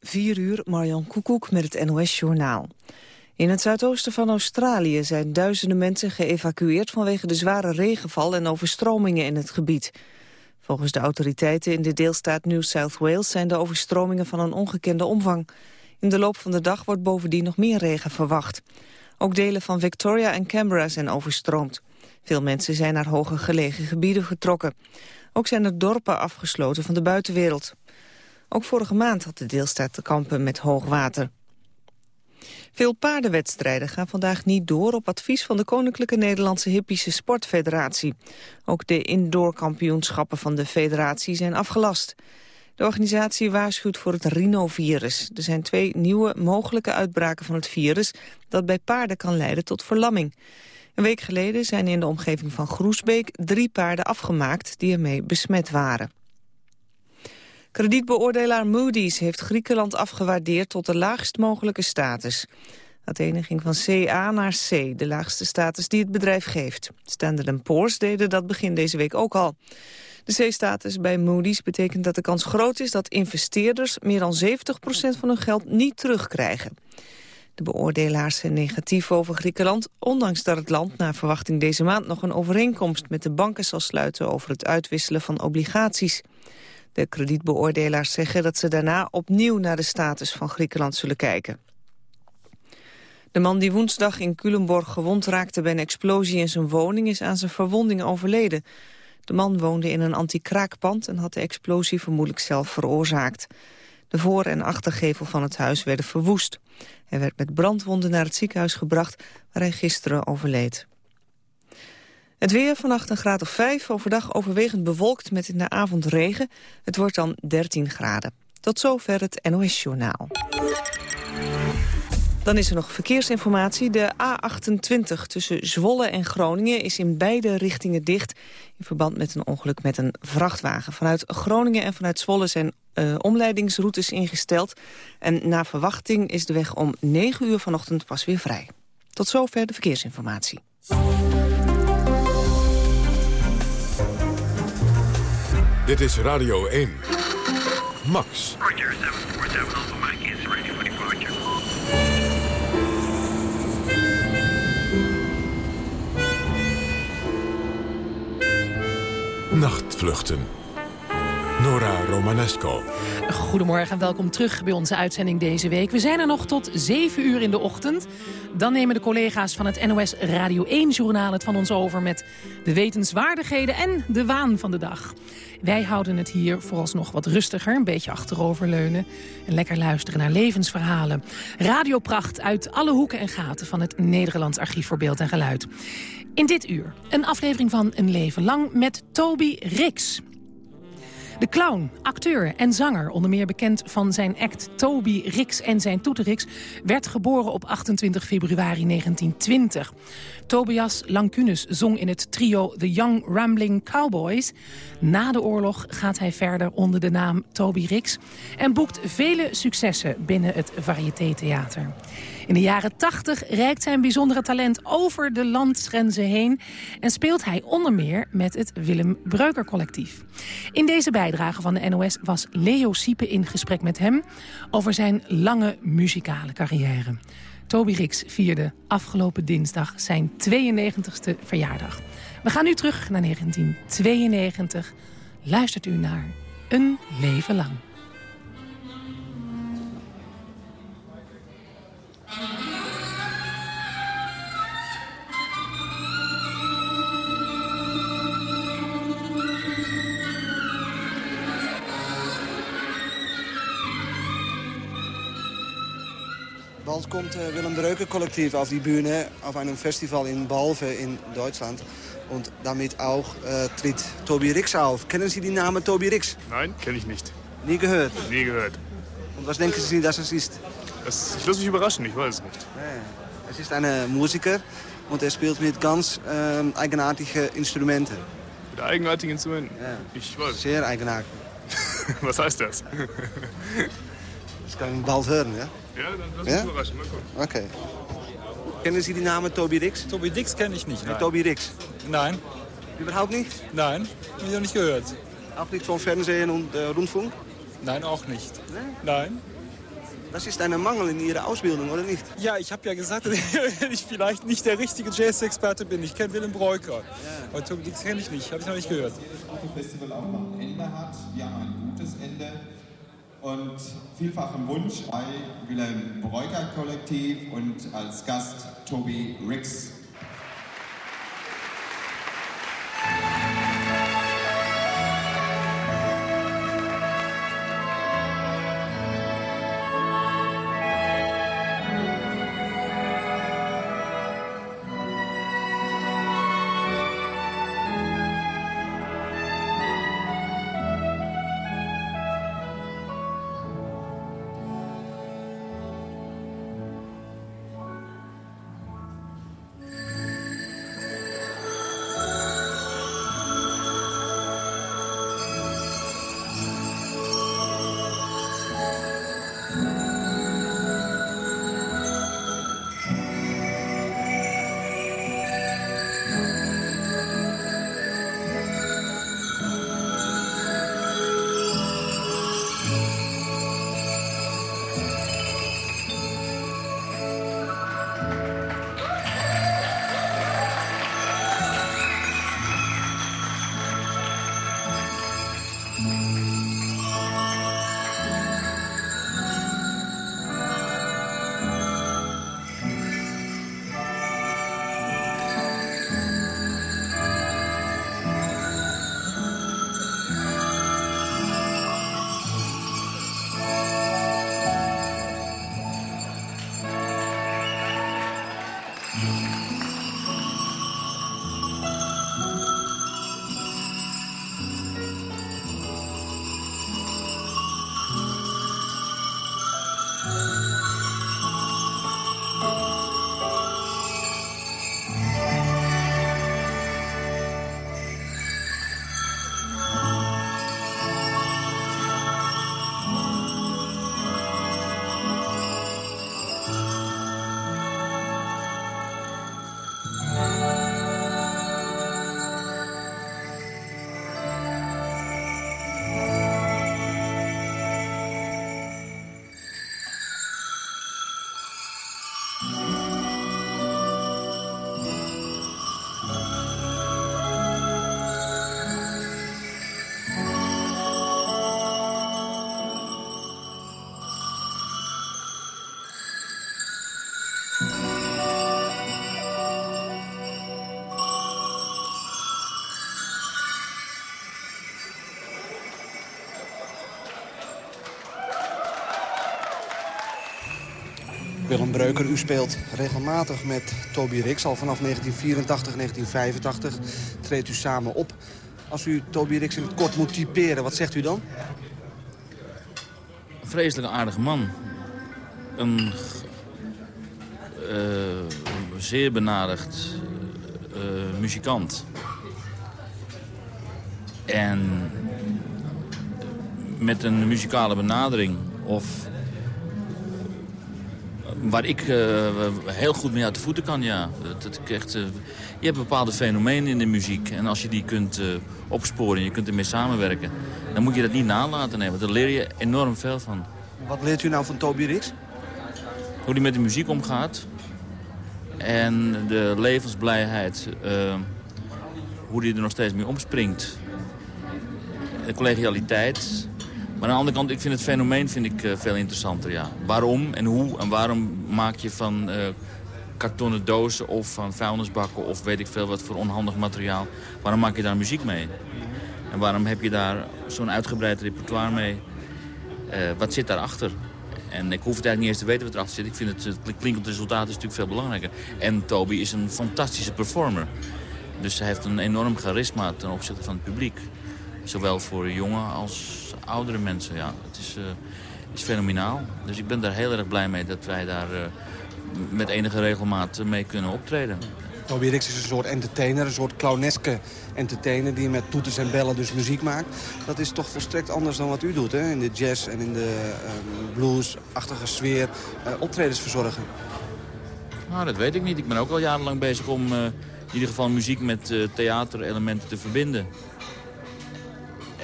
4 uur, Marjan Koekoek met het NOS-journaal. In het zuidoosten van Australië zijn duizenden mensen geëvacueerd... vanwege de zware regenval en overstromingen in het gebied. Volgens de autoriteiten in de deelstaat New South Wales... zijn de overstromingen van een ongekende omvang. In de loop van de dag wordt bovendien nog meer regen verwacht. Ook delen van Victoria en Canberra zijn overstroomd. Veel mensen zijn naar hoger gelegen gebieden getrokken. Ook zijn er dorpen afgesloten van de buitenwereld. Ook vorige maand had de deelstaat te kampen met hoog water. Veel paardenwedstrijden gaan vandaag niet door op advies van de Koninklijke Nederlandse Hippische Sportfederatie. Ook de indoorkampioenschappen van de federatie zijn afgelast. De organisatie waarschuwt voor het rhinovirus. Er zijn twee nieuwe mogelijke uitbraken van het virus dat bij paarden kan leiden tot verlamming. Een week geleden zijn in de omgeving van Groesbeek drie paarden afgemaakt die ermee besmet waren. Kredietbeoordelaar Moody's heeft Griekenland afgewaardeerd tot de laagst mogelijke status. Athene ging van CA naar C, de laagste status die het bedrijf geeft. Standard Poor's deden dat begin deze week ook al. De C-status bij Moody's betekent dat de kans groot is dat investeerders meer dan 70% van hun geld niet terugkrijgen. De beoordelaars zijn negatief over Griekenland, ondanks dat het land na verwachting deze maand nog een overeenkomst met de banken zal sluiten over het uitwisselen van obligaties. De kredietbeoordelaars zeggen dat ze daarna opnieuw naar de status van Griekenland zullen kijken. De man die woensdag in Culemborg gewond raakte bij een explosie in zijn woning is aan zijn verwondingen overleden. De man woonde in een anti-kraakpand en had de explosie vermoedelijk zelf veroorzaakt. De voor- en achtergevel van het huis werden verwoest. Hij werd met brandwonden naar het ziekenhuis gebracht waar hij gisteren overleed. Het weer vannacht een graad of 5, overdag overwegend bewolkt met in de avond regen. Het wordt dan 13 graden. Tot zover het NOS-journaal. Dan is er nog verkeersinformatie. De A28 tussen Zwolle en Groningen is in beide richtingen dicht... in verband met een ongeluk met een vrachtwagen. Vanuit Groningen en vanuit Zwolle zijn uh, omleidingsroutes ingesteld. En na verwachting is de weg om 9 uur vanochtend pas weer vrij. Tot zover de verkeersinformatie. Dit is Radio 1. Max. Roger, 747 Alpha Mike is ready for departure. Nachtvluchten. Nora Romanesco. Goedemorgen en welkom terug bij onze uitzending deze week. We zijn er nog tot 7 uur in de ochtend. Dan nemen de collega's van het NOS Radio 1-journaal het van ons over... met de wetenswaardigheden en de waan van de dag. Wij houden het hier vooralsnog wat rustiger, een beetje achteroverleunen... en lekker luisteren naar levensverhalen. Radiopracht uit alle hoeken en gaten van het Nederlands Archief voor Beeld en Geluid. In dit uur een aflevering van Een Leven Lang met Toby Rix. De clown, acteur en zanger, onder meer bekend van zijn act Toby Rix en zijn toeterix, werd geboren op 28 februari 1920. Tobias Lancunes zong in het trio The Young Rambling Cowboys. Na de oorlog gaat hij verder onder de naam Toby Rix... en boekt vele successen binnen het variété-theater. In de jaren 80 reikt zijn bijzondere talent over de landsgrenzen heen... en speelt hij onder meer met het Willem Breuker collectief. In deze bijdrage van de NOS was Leo Siepe in gesprek met hem... over zijn lange muzikale carrière. Toby Rix vierde afgelopen dinsdag zijn 92e verjaardag. We gaan nu terug naar 1992. Luistert u naar Een Leven Lang. Bald kommt äh, Willem Breuker Kollektiv auf die Bühne auf einem Festival in Balve in Deutschland. Und damit auch äh, tritt Tobi Rix auf. Kennen Sie den Namen Tobi Rix? Nein, kenne ich nicht. Nie gehört. Nie gehört. Und was denken Sie, dass es ist? Das, ich lasse mich überraschen, ich weiß es nicht. Ja, es ist ein Musiker und er spielt mit ganz ähm, eigenartigen Instrumenten. Mit eigenartigen Instrumenten? Ja. Ich weiß. Sehr eigenartig. Was heißt das? Das kann man bald hören, ja? Ja, dann lass Ja? mich überraschen. Mal gucken. Okay. Kennen Sie die Namen Tobi Rix? Tobi Dix kenne ich nicht. Nee, Nein. Tobi Rix. Nein, Überhaupt nicht? nein, habe ich noch nicht gehört. Auch nicht vom Fernsehen und äh, Rundfunk? Nein, auch nicht. Nein, Das ist eine Mangel in Ihrer Ausbildung, oder nicht? Ja, ich habe ja gesagt, dass ich vielleicht nicht der richtige Jazz-Experte bin. Ich kenne Willem Breuker. Aber Tobi Dix kenne ich nicht, habe ich noch nicht gehört. Festival auch noch ein Ende hat. Wir haben ein gutes Ende. Und vielfachen Wunsch bei Wilhelm Breuker Kollektiv und als Gast Tobi Rix. Breuker, u speelt regelmatig met Toby Rix. Al vanaf 1984, 1985 treedt u samen op. Als u Toby Rix in het kort moet typeren, wat zegt u dan? Een vreselijk aardige man. Een uh, zeer benadigd uh, muzikant. En met een muzikale benadering of waar ik uh, heel goed mee uit de voeten kan, ja. Dat, dat echt, uh, je hebt bepaalde fenomenen in de muziek. En als je die kunt uh, opsporen en je kunt ermee samenwerken... dan moet je dat niet nalaten nemen. Daar leer je enorm veel van. Wat leert u nou van Toby Rix? Hoe hij met de muziek omgaat. En de levensblijheid. hoe hij er nog steeds mee omspringt. De collegialiteit. Maar aan de andere kant, ik vind het fenomeen vind ik, uh, veel interessanter. Ja. Waarom en hoe en waarom maak je van uh, kartonnen dozen of van vuilnisbakken... of weet ik veel wat voor onhandig materiaal... waarom maak je daar muziek mee? En waarom heb je daar zo'n uitgebreid repertoire mee? Uh, wat zit daarachter? En ik hoef het eigenlijk niet eens te weten wat erachter zit. Ik vind het, het klinkend resultaat is natuurlijk veel belangrijker. En Toby is een fantastische performer. Dus hij heeft een enorm charisma ten opzichte van het publiek. Zowel voor jonge als oudere mensen. Ja. Het is, uh, is fenomenaal. Dus ik ben daar heel erg blij mee dat wij daar uh, met enige regelmaat mee kunnen optreden. Toby Rix is een soort entertainer, een soort clowneske entertainer... die met toeters en bellen dus muziek maakt. Dat is toch volstrekt anders dan wat u doet, hè? In de jazz en in de um, blues-achtige sfeer uh, optredens verzorgen. Nou, dat weet ik niet. Ik ben ook al jarenlang bezig om uh, in ieder geval muziek met uh, theaterelementen te verbinden.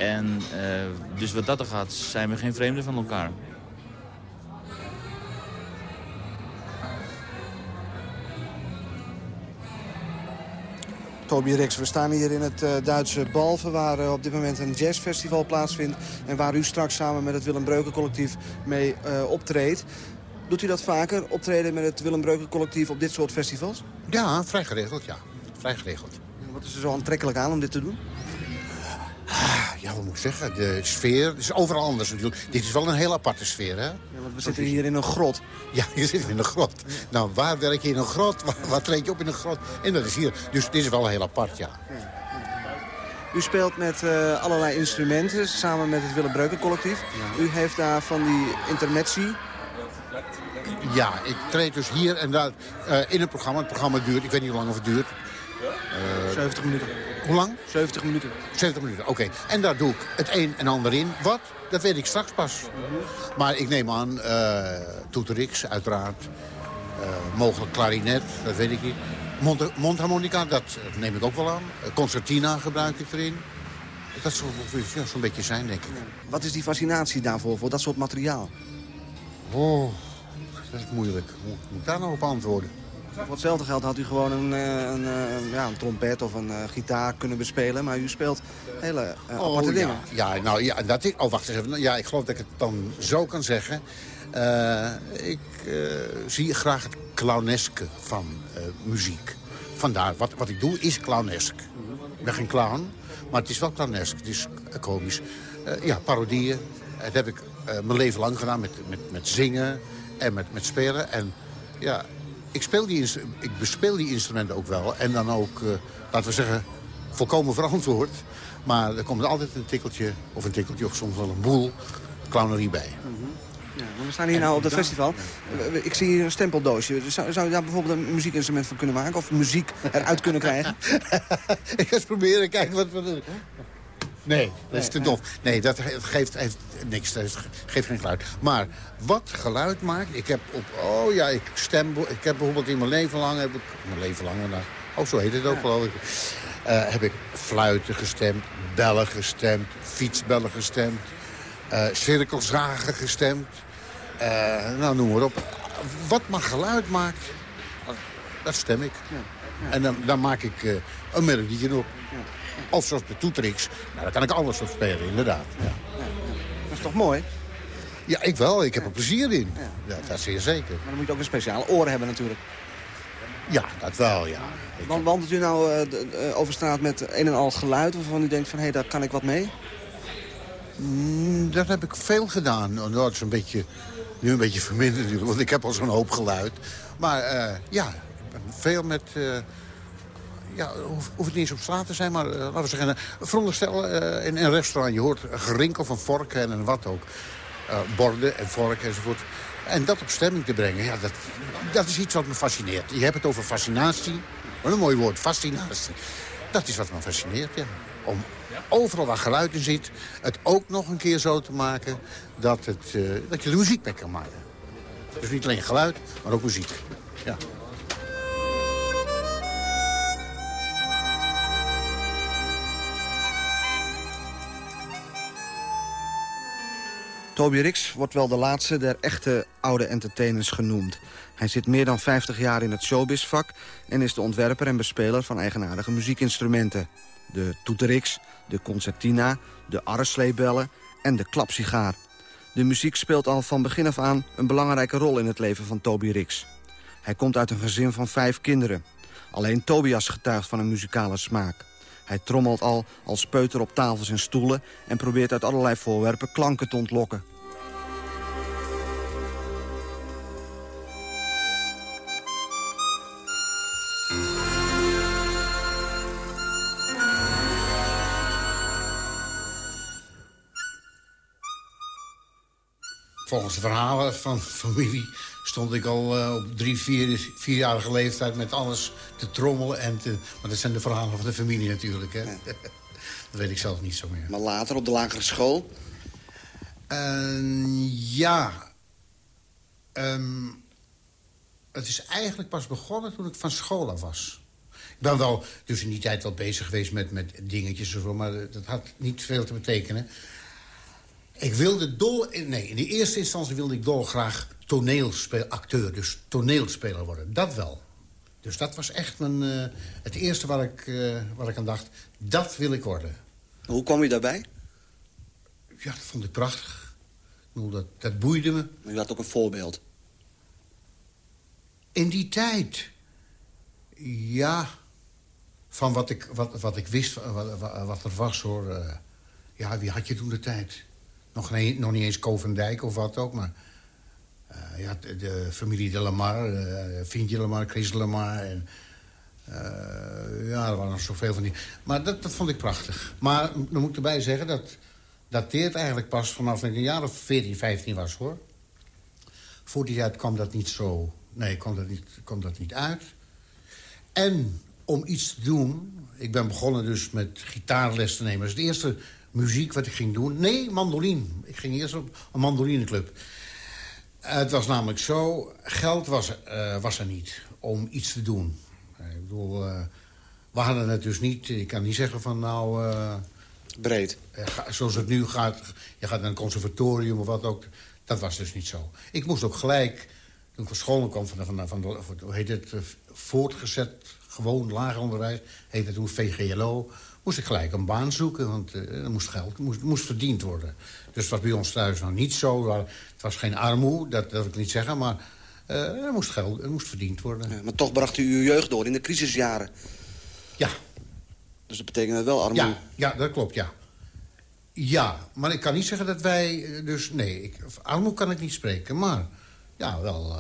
En eh, dus wat dat er gaat, zijn we geen vreemden van elkaar. Toby Rex, we staan hier in het eh, Duitse Balven... waar eh, op dit moment een jazzfestival plaatsvindt... en waar u straks samen met het Willem Breuken collectief mee optreedt. Doet u dat vaker, optreden met het Willem Breuken collectief op dit soort festivals? Ja, vrij geregeld, ja. Vrij geregeld. Wat is er zo aantrekkelijk aan om dit te doen? Ah, ja, wat moet ik zeggen? De sfeer het is overal anders natuurlijk. Dit is wel een heel aparte sfeer, hè? Ja, want we zitten hier in een grot. Ja, je zit in een grot. Nou, waar werk je in een grot? Waar, waar treed je op in een grot? En dat is hier. Dus dit is wel heel apart, ja. U speelt met uh, allerlei instrumenten samen met het Willem Breuken collectief. Ja. U heeft daar van die intermezzi. Ja, ik treed dus hier en daar uh, in het programma. Het programma duurt, ik weet niet hoe lang of het duurt. Uh, 70 minuten. Hoe lang? 70 minuten. 70 minuten, oké. Okay. En daar doe ik het een en ander in. Wat? Dat weet ik straks pas. Maar ik neem aan, uh, toeterix uiteraard. Uh, mogelijk klarinet, dat weet ik niet. Mond mondharmonica, dat neem ik ook wel aan. Concertina gebruik ik erin. Dat zal ja, zo'n beetje zijn, denk ik. Wat is die fascinatie daarvoor, voor dat soort materiaal? Oh, dat is moeilijk. Hoe moet ik daar nou op antwoorden? Voor hetzelfde geld had u gewoon een, een, een, ja, een trompet of een uh, gitaar kunnen bespelen. Maar u speelt hele uh, oh, aparte ja. dingen. Ja, nou, ja, dat ik, oh, wacht eens even. Ja, ik geloof dat ik het dan zo kan zeggen. Uh, ik zie graag het clowneske van muziek. Vandaar, wat, wat ik doe is clownesk. Ik ben geen clown, maar het is wel clownesk. Het is komisch. ja, parodieën. Dat heb ik mijn leven lang gedaan met, met, met zingen en met, met spelen. En ja, ik, speel die, ik bespeel die instrumenten ook wel. En dan ook, uh, laten we zeggen, volkomen verantwoord. Maar er komt altijd een tikkeltje, of een tikkeltje, of soms wel een boel clownerie bij. Mm -hmm. ja, we staan hier en nou op dat festival. Ja. Ik zie hier een stempeldoosje. Zou, zou je daar bijvoorbeeld een muziekinstrument van kunnen maken? Of muziek eruit kunnen krijgen? ik ga eens proberen, kijken wat we doen. Nee, dat is te dof. Nee, dat geeft, heeft niks. Dat geeft geen geluid. Maar wat geluid maakt... Ik heb op... Oh ja, ik stem... Ik heb bijvoorbeeld in mijn leven lang... Heb ik, mijn leven lang... Nou, oh, zo heet het ook geloof ik. Uh, heb ik fluiten gestemd, bellen gestemd, fietsbellen gestemd... Uh, cirkelzagen gestemd. Uh, nou, noem maar op. Wat maar geluid maakt, dat stem ik. Ja. Ja. En dan, dan maak ik een melodietje op. Ja. Of zoals de toetrix. Nou, daar kan ik alles op spelen, inderdaad. Ja. Ja, dat is toch mooi? Ja, ik wel. Ik heb er plezier in. Ja. dat is zeer zeker. Maar dan moet je ook een speciale oren hebben natuurlijk. Ja, dat wel, ja. Want wandelt u nou uh, de, uh, over straat met een en al geluid... waarvan u denkt van, hé, hey, daar kan ik wat mee? Mm, dat heb ik veel gedaan. Nou, dat is een beetje, nu een beetje verminderd natuurlijk, want ik heb al zo'n hoop geluid. Maar uh, ja, veel met ja, hoeft het niet eens op straat te zijn, maar uh, laten we zeggen... veronderstel uh, in een restaurant, je hoort gerinkel van vorken en, wat ook. Uh, borden en vorken enzovoort. En dat op stemming te brengen, ja, dat, dat is iets wat me fascineert. Je hebt het over fascinatie. Wat een mooi woord, fascinatie. Dat is wat me fascineert, ja. Om overal waar geluid in zit, het ook nog een keer zo te maken... dat, het, dat je er muziek mee kan maken. Dus niet alleen geluid, maar ook muziek. Ja. Toby Rix wordt wel de laatste der echte oude entertainers genoemd. Hij zit meer dan 50 jaar in het showbizvak... en is de ontwerper en bespeler van eigenaardige muziekinstrumenten. De toeterix, de concertina, de arresleebellen en de klapsigaar. De muziek speelt al van begin af aan een belangrijke rol in het leven van Toby Rix. Hij komt uit een gezin van vijf kinderen. Alleen Tobias getuigt van een muzikale smaak. Hij trommelt al als peuter op tafels en stoelen... en probeert uit allerlei voorwerpen klanken te ontlokken. Volgens de verhalen van familie stond ik al uh, op drie, vier, vierjarige leeftijd met alles te trommelen. En te, maar dat zijn de verhalen van de familie natuurlijk. Hè? Ja. dat weet ik zelf niet zo meer. Maar later op de lagere school? Uh, ja. Um, het is eigenlijk pas begonnen toen ik van school af was. Ik ben wel dus in die tijd wel bezig geweest met, met dingetjes of zo... maar dat had niet veel te betekenen. Ik wilde dol... Nee, in de eerste instantie wilde ik dolgraag toneelspelacteur, dus toneelspeler worden. Dat wel. Dus dat was echt mijn, eh, het eerste waar ik, eh, waar ik aan dacht. Dat wil ik worden. Hoe kwam je daarbij? Ja, dat vond ik prachtig. Ik bedoel, dat, dat boeide me. Maar je had ook een voorbeeld. In die tijd. Ja. Van wat ik, wat, wat ik wist, wat, wat, er was hoor. eh, ja, wie had je toen de tijd? Nog, nee, nog niet eens Kovendijk of wat ook, maar... eh, ja, de, familie de Lamar, eh Vientje Lamar, Chris Lamar... En, eh, ja, er waren nog zoveel van die... Maar dat, dat vond ik prachtig. Maar dan moet ik erbij zeggen, dat dateert eigenlijk pas vanaf ik een jaar of 14, 15 was, hoor. Voor die tijd kwam dat niet zo... Nee, kwam dat niet, kwam dat niet uit. En om iets te doen... Ik ben begonnen dus met gitaarles te nemen. Dat is de eerste muziek wat ik ging doen. Nee, mandoline. Ik ging eerst op een mandolineclub. Het was namelijk zo... Geld was, eh, was er niet om iets te doen. Eh, Ik bedoel... eh, we hadden het dus niet... Ik kan niet zeggen van nou... Breed. zoals het nu gaat, je gaat naar een conservatorium of wat ook. Dat was dus niet zo. Ik moest ook gelijk, toen ik van school kwam, van, van, van de, hoe heet het, voortgezet, gewoon lager onderwijs, heette het toen VGLO, moest ik gelijk een baan zoeken, want eh, er moest geld, moest, moest verdiend worden. Dus het was bij ons thuis nog niet zo. Het was geen armoede, dat, dat wil ik niet zeggen, maar eh, er moest geld, er moest verdiend worden. Ja, maar toch bracht u uw jeugd door in de crisisjaren. Ja. Dus dat betekende wel armoede. Ja, ja, dat klopt, ja. Ja, maar ik kan niet zeggen dat wij... eh, Dus nee, ik, armoede kan ik niet spreken. Maar ja, wel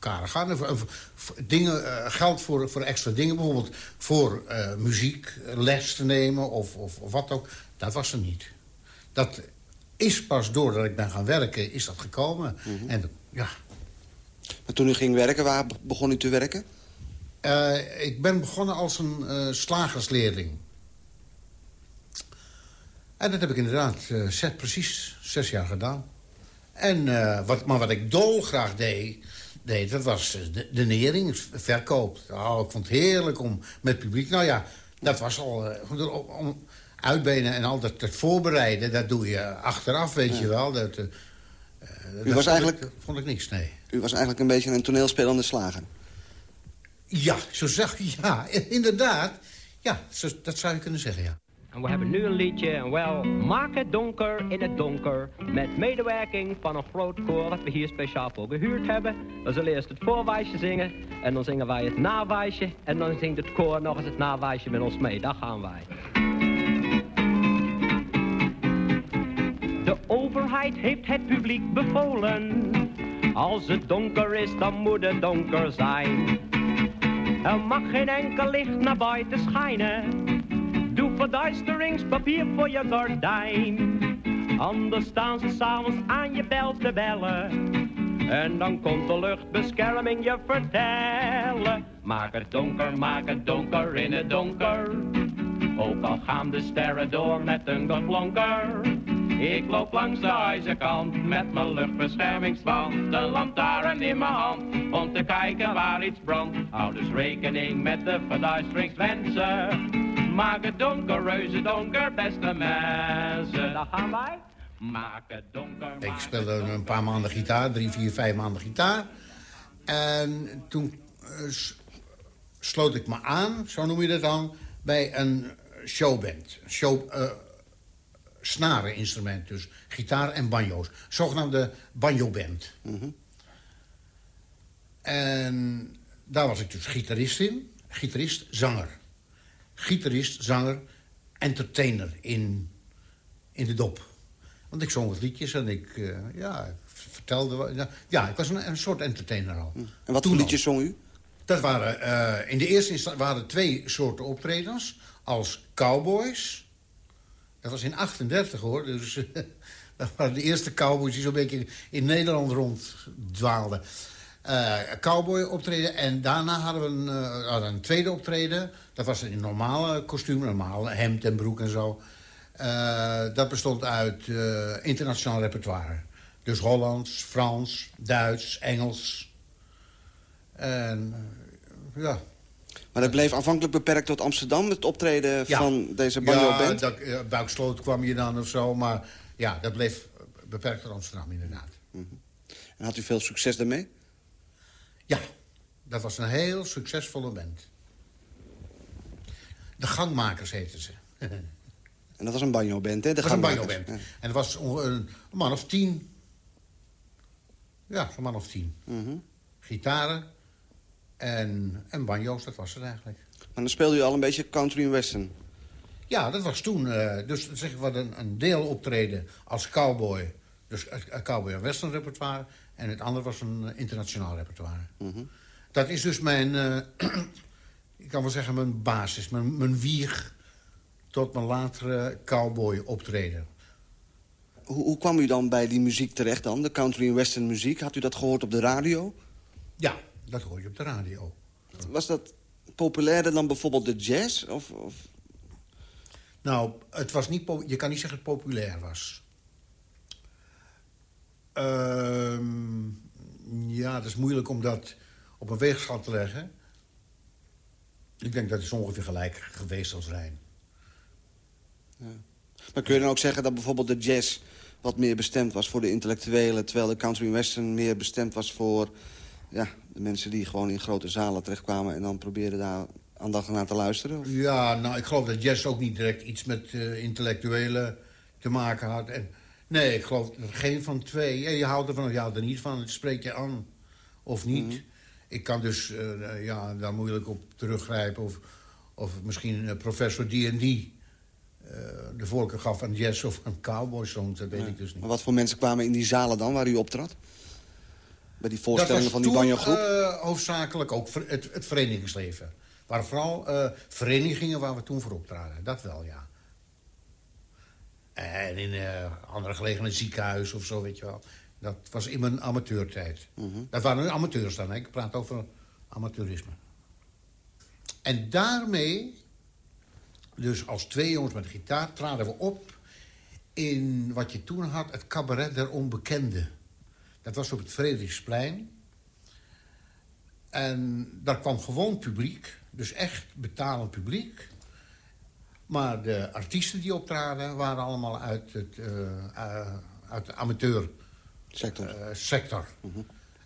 karig gaan. Dingen, eh, geld voor, voor extra dingen. Bijvoorbeeld voor eh, muziek, les te nemen of, of, of wat ook. Dat was er niet. Dat is pas doordat ik ben gaan werken, is dat gekomen. En ja, Maar toen u ging werken, waar be- begon u te werken? Eh, ik ben begonnen als een eh, slagersleerling. En dat heb ik inderdaad zes, precies zes jaar gedaan. En, wat, maar wat ik dolgraag deed, deed dat was eh, de, de nering, het verkoop. Oh, ik vond het heerlijk om met publiek... Nou ja, dat was al... eh, om- uitbenen en al dat, dat voorbereiden, dat doe je achteraf, weet je wel. Dat, eh, eh, dat was vond eigenlijk- Ik, vond ik niks, nee. U was eigenlijk een beetje een toneelspelende slager. Ja, zo zag je, ja, inderdaad. Ja, zo, dat zou je kunnen zeggen, ja. En we hebben nu een liedje, en wel Maak het donker in het donker. Met medewerking van een groot koor dat we hier speciaal voor gehuurd hebben. We zullen eerst het voorwijsje zingen. En dan zingen wij het nawijsje. En dan zingt het koor nog eens het nawijsje met ons mee. Daar gaan wij. De overheid heeft het publiek bevolen. Als het donker is, dan moet het donker zijn. Er mag geen enkel licht naar buiten schijnen. Doe verduisteringspapier voor je gordijn. Anders staan ze s'avonds aan je bel te bellen. En dan komt de luchtbescherming je vertellen. Maak het donker, maak het donker in het donker. Ook al gaan de sterren door met een geklonker. Ik loop langs de huizenkant met mijn luchtbeschermingsband. De lantaarn in mijn hand om te kijken waar iets brandt. Hou dus rekening met de verduisteringswensen. Maak het donker, reuze donker, beste mensen. Daar gaan wij. Maak het donker. Ik speelde een paar maanden gitaar, drie, vier, vijf maanden gitaar. En toen eh, sloot ik me aan, zo noem je dat dan, bij een showband. Show, eh snareninstrument, dus gitaar en banjo's. Zogenaamde banjo-band. En daar was ik dus gitarist in. Gitarist, zanger. Gitarist, zanger, entertainer in, in de dop. Want ik zong wat liedjes en ik, eh, ja, ik vertelde... wat- ja, ik was een, een soort entertainer al. En wat voor liedjes zong u? Dat waren, eh, in de eerste instantie waren twee soorten optredens. Als cowboys. Dat was in 38 hoor. Dus dat waren de eerste cowboys die zo'n beetje in Nederland ronddwaalden. Eh cowboy optreden. En daarna hadden we een, eh, een tweede optreden. Dat was een normale kostuum, normale hemd en broek en zo. Eh, dat bestond uit internationaal repertoire. Dus Hollands, Frans, Duits, Engels. En ja. Maar dat bleef aanvankelijk beperkt tot Amsterdam, het optreden Ja. van deze banjo-band? Ja, dat, eh, Buiksloot kwam je dan of zo. Maar ja, dat bleef beperkt tot Amsterdam inderdaad. En had u veel succes daarmee? Ja, Dat was een heel succesvolle band. De Gangmakers heten ze. En dat was een banjo-band, hè? De Dat was een banjo-band. En er was een, man of tien. Ja, een man of tien. Mhm. Gitaren en, en banjo's, dat was het eigenlijk. Maar dan speelde u al een beetje country en western. Ja, dat was toen. eh, dus zeg ik wat een, een deel optreden als cowboy. Dus een cowboy en western repertoire. En het andere was een internationaal repertoire. Mhm. Dat is dus mijn, ik kan wel zeggen, mijn basis. Mijn, mijn wieg tot mijn latere cowboy optreden. Hoe, hoe kwam u dan bij die muziek terecht dan? De country en western muziek. Had u dat gehoord op de radio? Ja, dat hoor je op de radio. Was dat populairder dan bijvoorbeeld de jazz? Of, of... Nou, het was niet je kan niet zeggen dat het populair was. Ehm, ja, dat is moeilijk om dat op een weegschaal te leggen. Ik denk dat het ongeveer gelijk geweest zal zijn. Maar kun je dan ook zeggen dat bijvoorbeeld de jazz wat meer bestemd was voor de intellectuelen... terwijl de country western meer bestemd was voor ja, de mensen die gewoon in grote zalen terechtkwamen... en dan probeerden daar aandachtig naar te luisteren? Of- Ja, nou, ik geloof dat jazz ook niet direct iets met eh, intellectuelen te maken had. En, nee, ik geloof geen van twee. Ja, je houdt ervan of je houdt er niet van. Het spreekt je aan of niet. Ik kan dus eh, ja, daar moeilijk op teruggrijpen. Of, of misschien eh, professor D&D eh, de voorkeur gaf aan jazz of aan cowboy songs. Dat weet ik dus niet. Maar wat voor mensen kwamen in die zalen dan waar u optrad? Bij die voorstellingen van die banjo-groep? eh, hoofdzakelijk ook het, het verenigingsleven. waren vooral eh, verenigingen waar we toen voor optraden. Dat wel, ja. En in eh, andere gelegenheden, ziekenhuis of zo, weet je wel. Dat was in mijn amateurtijd. Dat waren amateurs dan, hè. ik praat over amateurisme. En daarmee, dus als twee jongens met gitaar, traden we op... in wat je toen had, het cabaret der onbekenden. Dat was op het Frederiksplein. En daar kwam gewoon publiek, dus echt betalend publiek. Maar de artiesten die optraden waren allemaal uit, het, eh, uit de amateur sector. eh, sector.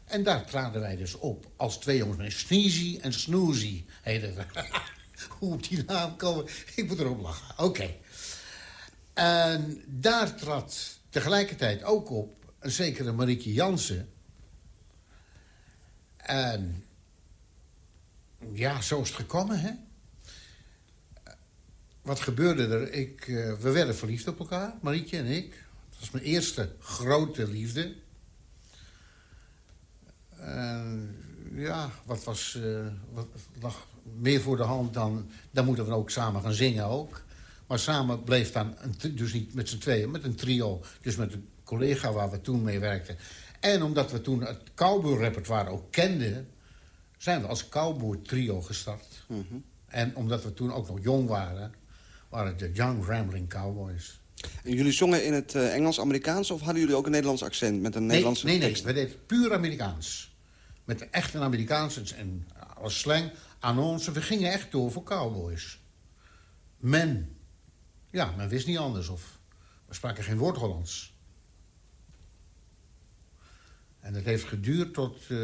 En daar traden wij dus op als twee jongens met Sneezy en Snoozy. heette. Hoe op die naam komen, ik moet erop lachen. Oké. En daar trad tegelijkertijd ook op een zekere Marietje Jansen. En ja, zo is het gekomen, hè. Wat gebeurde er? Ik, eh, we werden verliefd op elkaar, Marietje en ik. Het was mijn eerste grote liefde. En ja, wat was... eh, wat lag meer voor de hand dan... Dan moeten we ook samen gaan zingen ook. Maar samen bleef dan, een, dus niet met z'n tweeën, met een trio. Dus met een collega waar we toen mee werkten. En omdat we toen het cowboy-repertoire ook kenden... zijn we als cowboy-trio gestart. En omdat we toen ook nog jong waren... waren het de Young Rambling Cowboys. En jullie zongen in het eh, Engels-Amerikaans... of hadden jullie ook een Nederlands accent met een Nederlandse nee, nee, tekst? nee. We deden puur Amerikaans. Met een echt een Amerikaans en als slang, annonce. We gingen echt door voor cowboys. Men. Ja, men wist niet anders. Of we spraken geen woord Hollands. En dat heeft geduurd tot eh,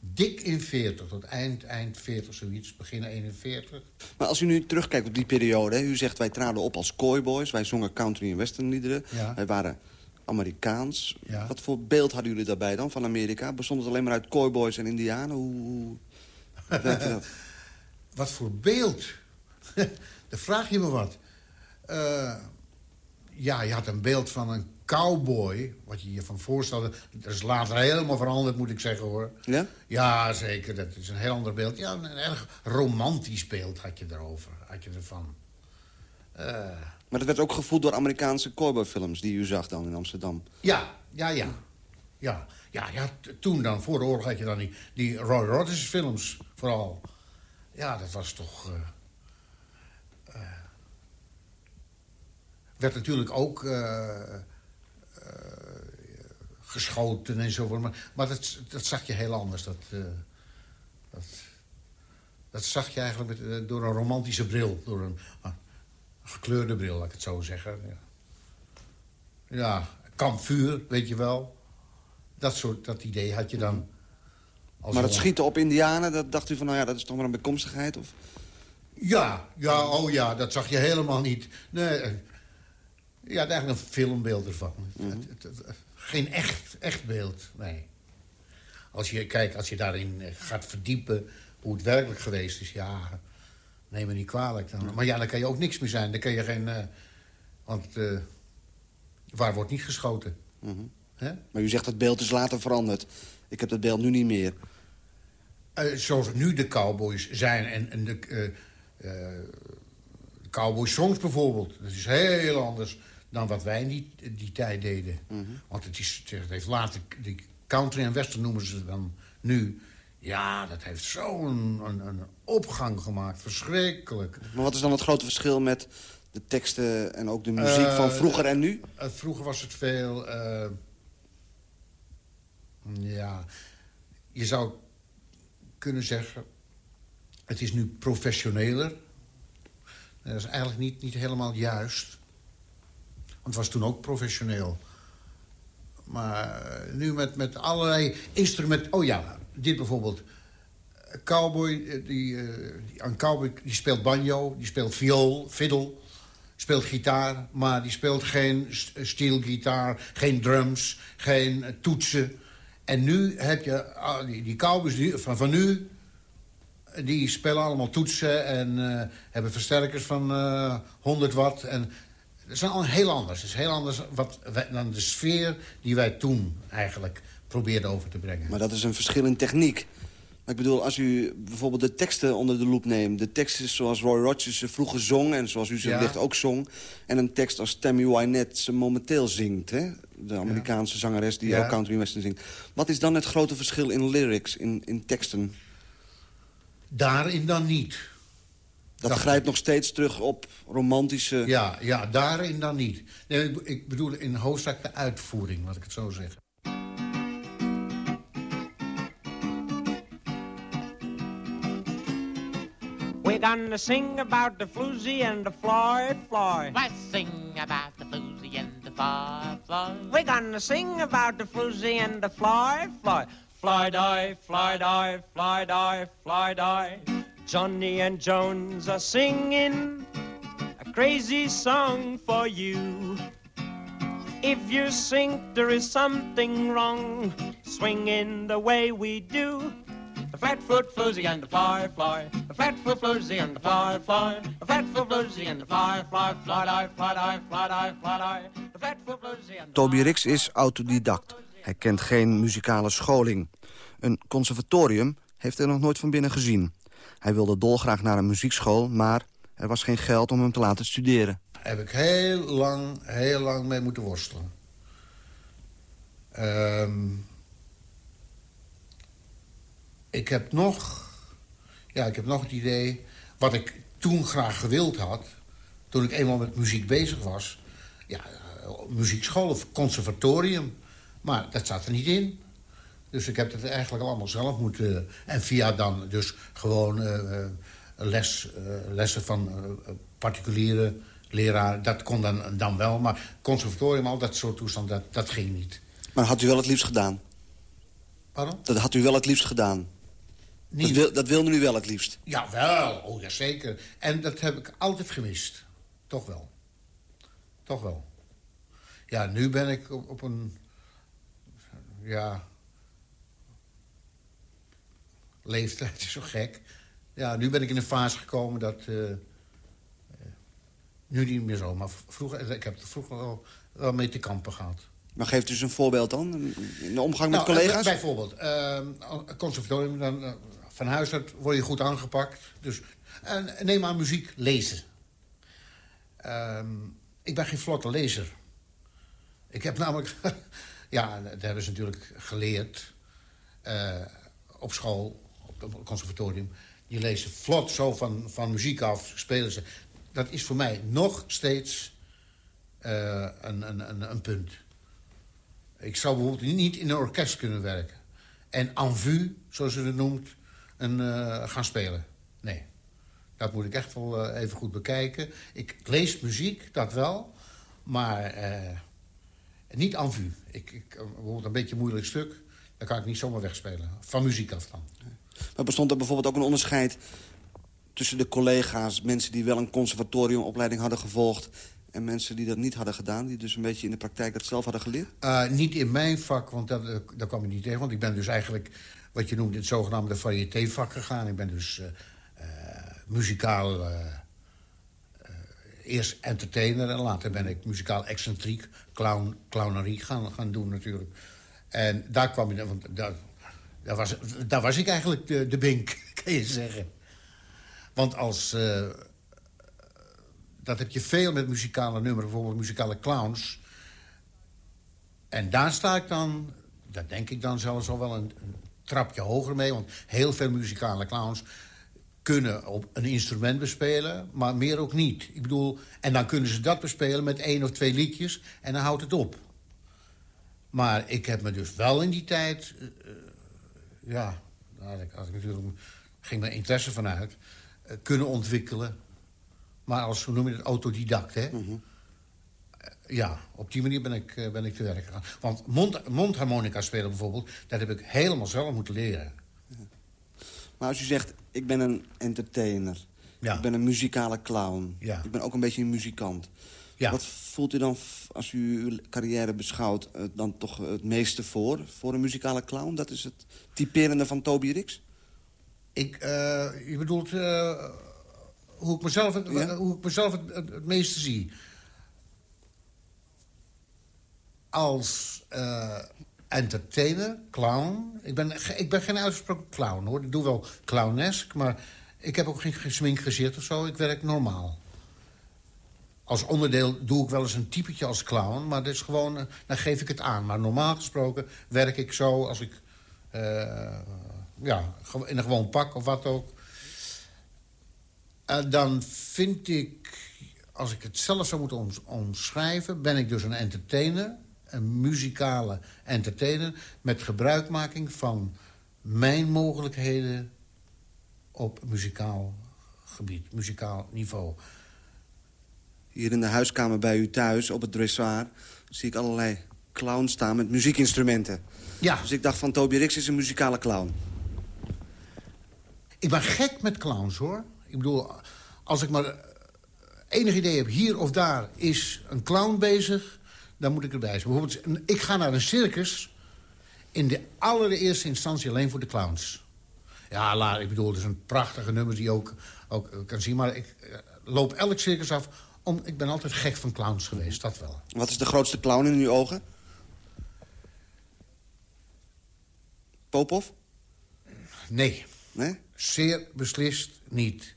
dik in 40. Tot eind, eind 40 zoiets. Begin 41. Maar als u nu terugkijkt op die periode... Hè, u zegt wij traden op als cowboys, wij zongen country en western liederen. Ja. Wij waren Amerikaans. Ja. Wat voor beeld hadden jullie daarbij dan van Amerika? Bestond het alleen maar uit cowboys en indianen? Hoe, hoe hoe werkte dat? Wat voor beeld? Dan vraag je me wat. Eh, ja, je had een beeld van een cowboy, wat je je van voorstelde. Dat is later helemaal veranderd, moet ik zeggen, hoor. Ja? Ja, zeker. Dat is een heel ander beeld. Ja, een erg romantisch beeld had je erover. Had je ervan. Eh, Maar dat werd ook gevoed door Amerikaanse cowboyfilms die u zag dan in Amsterdam. ja, ja, ja. Ja, ja, ja toen dan, voor de oorlog had je dan die, die Roy Rogers films vooral. Ja, dat was toch... eh, eh, werd natuurlijk ook geschoten en zo. Maar, maar dat, dat zag je heel anders. Dat, eh, dat, dat zag je eigenlijk met, eh, door een romantische bril. Door een, ah, een gekleurde bril, laat ik het zo zeggen. Ja, ja kampvuur, weet je wel. Dat soort dat idee had je dan. Als maar het jongen. schieten op indianen, dat dacht u van, nou ja, dat is toch maar een bijkomstigheid? Of? Ja, ja, oh ja, dat zag je helemaal niet. Nee, eh, je had eigenlijk een filmbeeld ervan. Het- het- het- geen echt, echt beeld, nee. Als je, kijk, als je daarin eh, gaat verdiepen hoe het werkelijk geweest is, ja, neem me niet kwalijk. Dan. Maar ja, dan kan je ook niks meer zijn. Dan kan je geen, eh, want eh, waar wordt niet geschoten? Hè? Maar u zegt het beeld is later veranderd. Ik heb dat beeld nu niet meer. Eh, zoals nu de cowboys zijn en, en de eh, cowboy songs bijvoorbeeld. Dat is heel anders dan wat wij in die, die tijd deden. Want het, is, het heeft later, die country en western noemen ze het dan nu. Ja, dat heeft zo'n een, een opgang gemaakt. Verschrikkelijk. Maar wat is dan het grote verschil met de teksten en ook de muziek van Eh, vroeger en nu? eh, vroeger was het veel... eh, ja, je zou kunnen zeggen... Het is nu professioneler. Dat is eigenlijk niet, niet helemaal juist. Het was toen ook professioneel. Maar eh, nu met, met allerlei instrumenten... Oh ja, dit bijvoorbeeld. Cowboy, eh, die, eh, die, cowboy die speelt banjo, die speelt viool, fiddle speelt gitaar, maar die speelt geen st- steelgitaar, geen drums, geen toetsen. En nu heb je ah, die, die cowboys van, van nu, die spelen allemaal toetsen en hebben versterkers van eh 100 watt. En is al heel anders. Het is heel anders wat wij- dan de sfeer die wij toen eigenlijk probeerden over te brengen. Maar dat is een verschil in techniek. Maar ik bedoel, als u bijvoorbeeld de teksten onder de loep neemt... de teksten zoals Roy Rogers ze vroeger zong... en zoals u ze Ja. wellicht ook zong... en een tekst als Tammy Wynette ze momenteel zingt... Hè? de Amerikaanse zangeres die Ja. ook country western zingt. Wat is dan het grote verschil in lyrics, in, in teksten? Daarin dan niet. Dat grijpt nog steeds terug op romantische... Ja, ja daarin dan niet. Nee, ik- ik bedoel in hoofdzaak de uitvoering, laat ik het zo zeggen. We're gonna sing about the floozy and the Floyd Floyd. Let's sing about the floozy and the far fly. We're gonna sing about the floozy and the Floyd Floyd. Fly die, fly die, fly die, fly die. Johnny and Jones are singing a crazy song for you. If you think there is something wrong, swinging the way we do. The flatfoot floozy and the firefly. The flatfoot floozy and the firefly. The flatfoot floozy and the firefly. Fly die, fly die, fly die, fly die. The flatfoot floozy and the Toby Rix is autodidact. Hij kent geen muzikale scholing. Een conservatorium heeft hij nog nooit van binnen gezien. Hij wilde dolgraag naar een muziekschool, maar er was geen geld om hem te laten studeren. heb ik heel lang, heel lang mee moeten worstelen. Ehm, ik heb nog... Ja, ik heb nog het idee... Wat ik toen graag gewild had... toen ik eenmaal met muziek bezig was... Ja, eh, muziekschool of conservatorium. Maar dat zat er niet in. Dus ik heb het eigenlijk allemaal zelf moeten... En via dan dus gewoon eh, eh, les, eh, lessen van eh, particuliere leraar. Dat kon dan, dan wel. Maar conservatorium, al dat soort toestanden, dat, dat ging niet. Maar had u wel het liefst gedaan? Pardon? Dat had u wel het liefst gedaan? Dat, wil, dat wilde u wel het liefst? Jawel, oh ja, zeker. En dat heb ik altijd gemist. Toch wel. Toch wel. Ja, nu ben ik op, op een... Ja... Leeftijd is zo gek. Ja, nu ben ik in een fase gekomen dat... eh, eh, nu niet meer zo, maar vroeger, ik heb er vroeger wel, wel mee te kampen gehad. Maar geeft u eens een voorbeeld dan? In de omgang met Nou, collega's? eh, Bijvoorbeeld, eh, een conservatorium, dan, van huis uit word je goed aangepakt. Dus en neem aan muziek lezen. Ehm, ik ben geen vlotte lezer. Ik heb namelijk... ja, dat hebben ze natuurlijk geleerd. op school, conservatorium. Die lezen vlot zo van, van muziek af, spelen ze. Dat is voor mij nog steeds eh, een, een, een, punt. Ik zou bijvoorbeeld niet in een orkest kunnen werken. En en vue, zoals ze het noemt, een, eh, gaan spelen. Nee. Dat moet ik echt wel eh, even goed bekijken. Ik lees muziek, dat wel. Maar niet en vue. Ik, ik, bijvoorbeeld een beetje moeilijk stuk. Dat kan ik niet zomaar wegspelen. Van muziek af dan. Maar bestond er bijvoorbeeld ook een onderscheid tussen de collega's... mensen die wel een conservatoriumopleiding hadden gevolgd... en mensen die dat niet hadden gedaan... die dus een beetje in de praktijk dat zelf hadden geleerd? Uh, niet in mijn vak, want dat, daar kwam ik niet tegen. Want ik ben dus eigenlijk, wat je noemt, het zogenaamde variétévak gegaan. Ik ben dus uh, muzikaal... eerst entertainer en later ben ik muzikaal excentriek, clown, clownerie gaan, gaan doen natuurlijk. En daar kwam ik, want daar, daar, was, daar was ik eigenlijk de, de bink, kan je zeggen. Want als... Uh, dat heb je veel met muzikale nummers, bijvoorbeeld muzikale clowns. En daar sta ik dan, daar denk ik dan zelfs al wel een, trapje hoger mee. Want heel veel muzikale clowns kunnen op een instrument bespelen, maar meer ook niet. Ik bedoel, en dan kunnen ze dat bespelen met één of twee liedjes en dan houdt het op. Maar ik heb me dus wel in die tijd... Uh, ja, daar had ik, natuurlijk, ging mijn interesse vanuit... Uh, kunnen ontwikkelen. Maar als, hoe noem je het, autodidact, hè? Mm -hmm. uh, ja, op die manier ben ik, ben ik te werk gegaan. Want mond, mondharmonica spelen bijvoorbeeld... dat heb ik helemaal zelf moeten leren. Maar als u zegt, ik ben een entertainer... Ja. ik ben een muzikale clown... Ja. ik ben ook een beetje een muzikant... Ja. Wat voelt u dan, als u uw carrière beschouwt... dan toch het meeste voor, voor een muzikale clown? Dat is het typerende van Toby Rix? Ik, uh, je bedoelt uh, hoe ik mezelf, het, ja? hoe ik mezelf het, het, het, meeste zie. Als uh, entertainer, clown... Ik ben, ik ben geen uitgesproken clown, hoor. Ik doe wel clownesk, maar ik heb ook geen, geen smink gezicht of zo. Ik werk normaal als onderdeel doe ik wel eens een typetje als clown. Maar dat is gewoon, dan geef ik het aan. Maar normaal gesproken werk ik zo als ik... Uh, ja, in een gewoon pak of wat ook. En dan vind ik, als ik het zelf zou moeten omschrijven... ben ik dus een entertainer, een muzikale entertainer... met gebruikmaking van mijn mogelijkheden op muzikaal gebied, muzikaal niveau hier in de huiskamer bij u thuis, op het dressoir... zie ik allerlei clowns staan met muziekinstrumenten. Ja. Dus ik dacht van Toby Rix is een muzikale clown. Ik ben gek met clowns, hoor. Ik bedoel, als ik maar enig idee heb... hier of daar is een clown bezig, dan moet ik erbij zijn. Bijvoorbeeld, ik ga naar een circus... in de allereerste instantie alleen voor de clowns. Ja, laat, ik bedoel, het is een prachtige nummer die je ook, ook kan zien... maar ik loop elk circus af om, ik ben altijd gek van clowns geweest, dat wel. Wat is de grootste clown in uw ogen? Popov? Nee. Nee? Zeer beslist niet.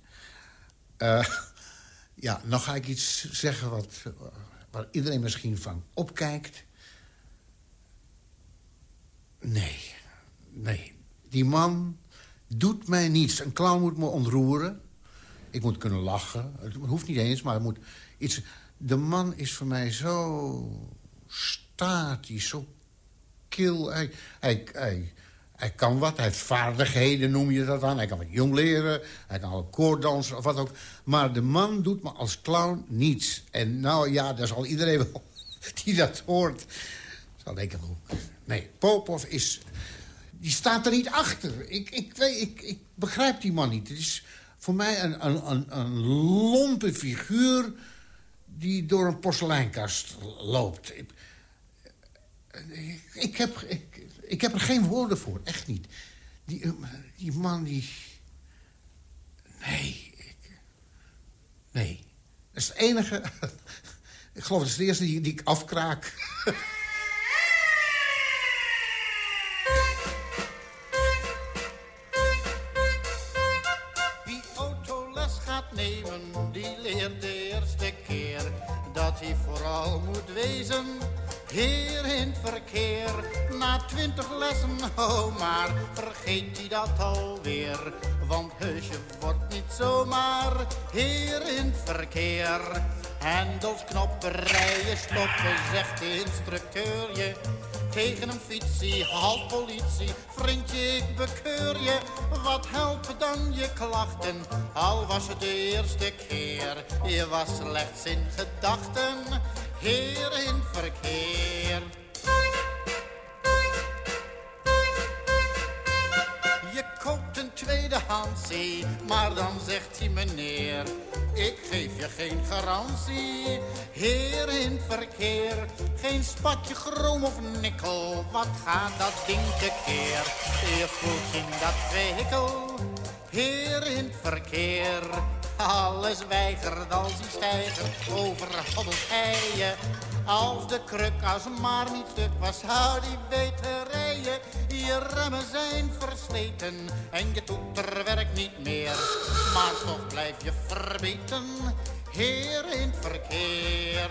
Uh, ja, nog ga ik iets zeggen wat, waar iedereen misschien van opkijkt. Nee, nee. Die man doet mij niets. Een clown moet me ontroeren. Ik moet kunnen lachen. Het hoeft niet eens, maar het moet iets... De man is voor mij zo statisch, zo kil. Hij, hij, hij, kan wat, hij heeft vaardigheden, noem je dat dan. Hij kan wat jong leren, hij kan ook koorddansen of wat ook. Maar de man doet me als clown niets. En nou ja, daar zal iedereen wel die dat hoort... zal denken, nee, Popov is... Die staat er niet achter. Ik, ik, weet, ik, ik begrijp die man niet. Het is voor mij een, een, een, een lompe figuur die door een porseleinkast loopt. Ik, ik, heb, ik, ik heb er geen woorden voor, echt niet. Die, die man, die... Nee, ik, nee. Dat is het enige... ik geloof dat is de eerste die, die ik afkraak. verkeer, na twintig lessen, oh maar, vergeet hij dat alweer. Want heusje wordt niet zomaar heer in verkeer. Hendels, knoppen, rijden, stoppen, zegt de instructeur je. Tegen een fietsie, halt politie, vriendje, ik bekeur je. Wat helpen dan je klachten, al was het de eerste keer. Je was slechts in gedachten, heer in verkeer. Je koopt een tweedehandsie, maar dan zegt hij meneer... Ik geef je geen garantie, heer in verkeer. Geen spatje krom of nikkel, wat gaat dat ding tekeer? Je voelt in dat vehikel, heer in verkeer. Alles weigert als hij stijgt over hobbelt. Als de kruk als maar niet stuk was, zou die beter rijden. Je remmen zijn versleten en je toeter werkt niet meer. Maar toch blijf je verbeten, heer in het verkeer.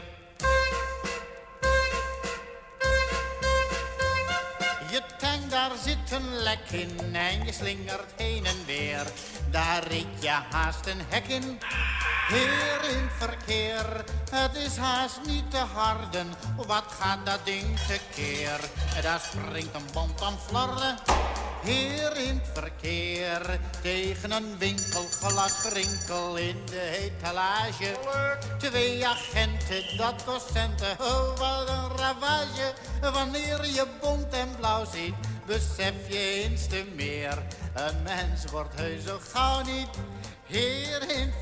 Je tank, daar zit een lek in en je slingert heen en weer. Daar reed je haast een hek in. Heer in verkeer, het is haast niet te harden. Wat gaat dat ding tekeer? Daar springt een band aan flarden. Heer in verkeer, tegen een winkelgelakrinkel in de etalage. Twee agenten, dat kost centen, oh wat een ravage. Wanneer je bont en blauw ziet, besef je eens te meer. Een mens wordt heus zo gauw niet heer in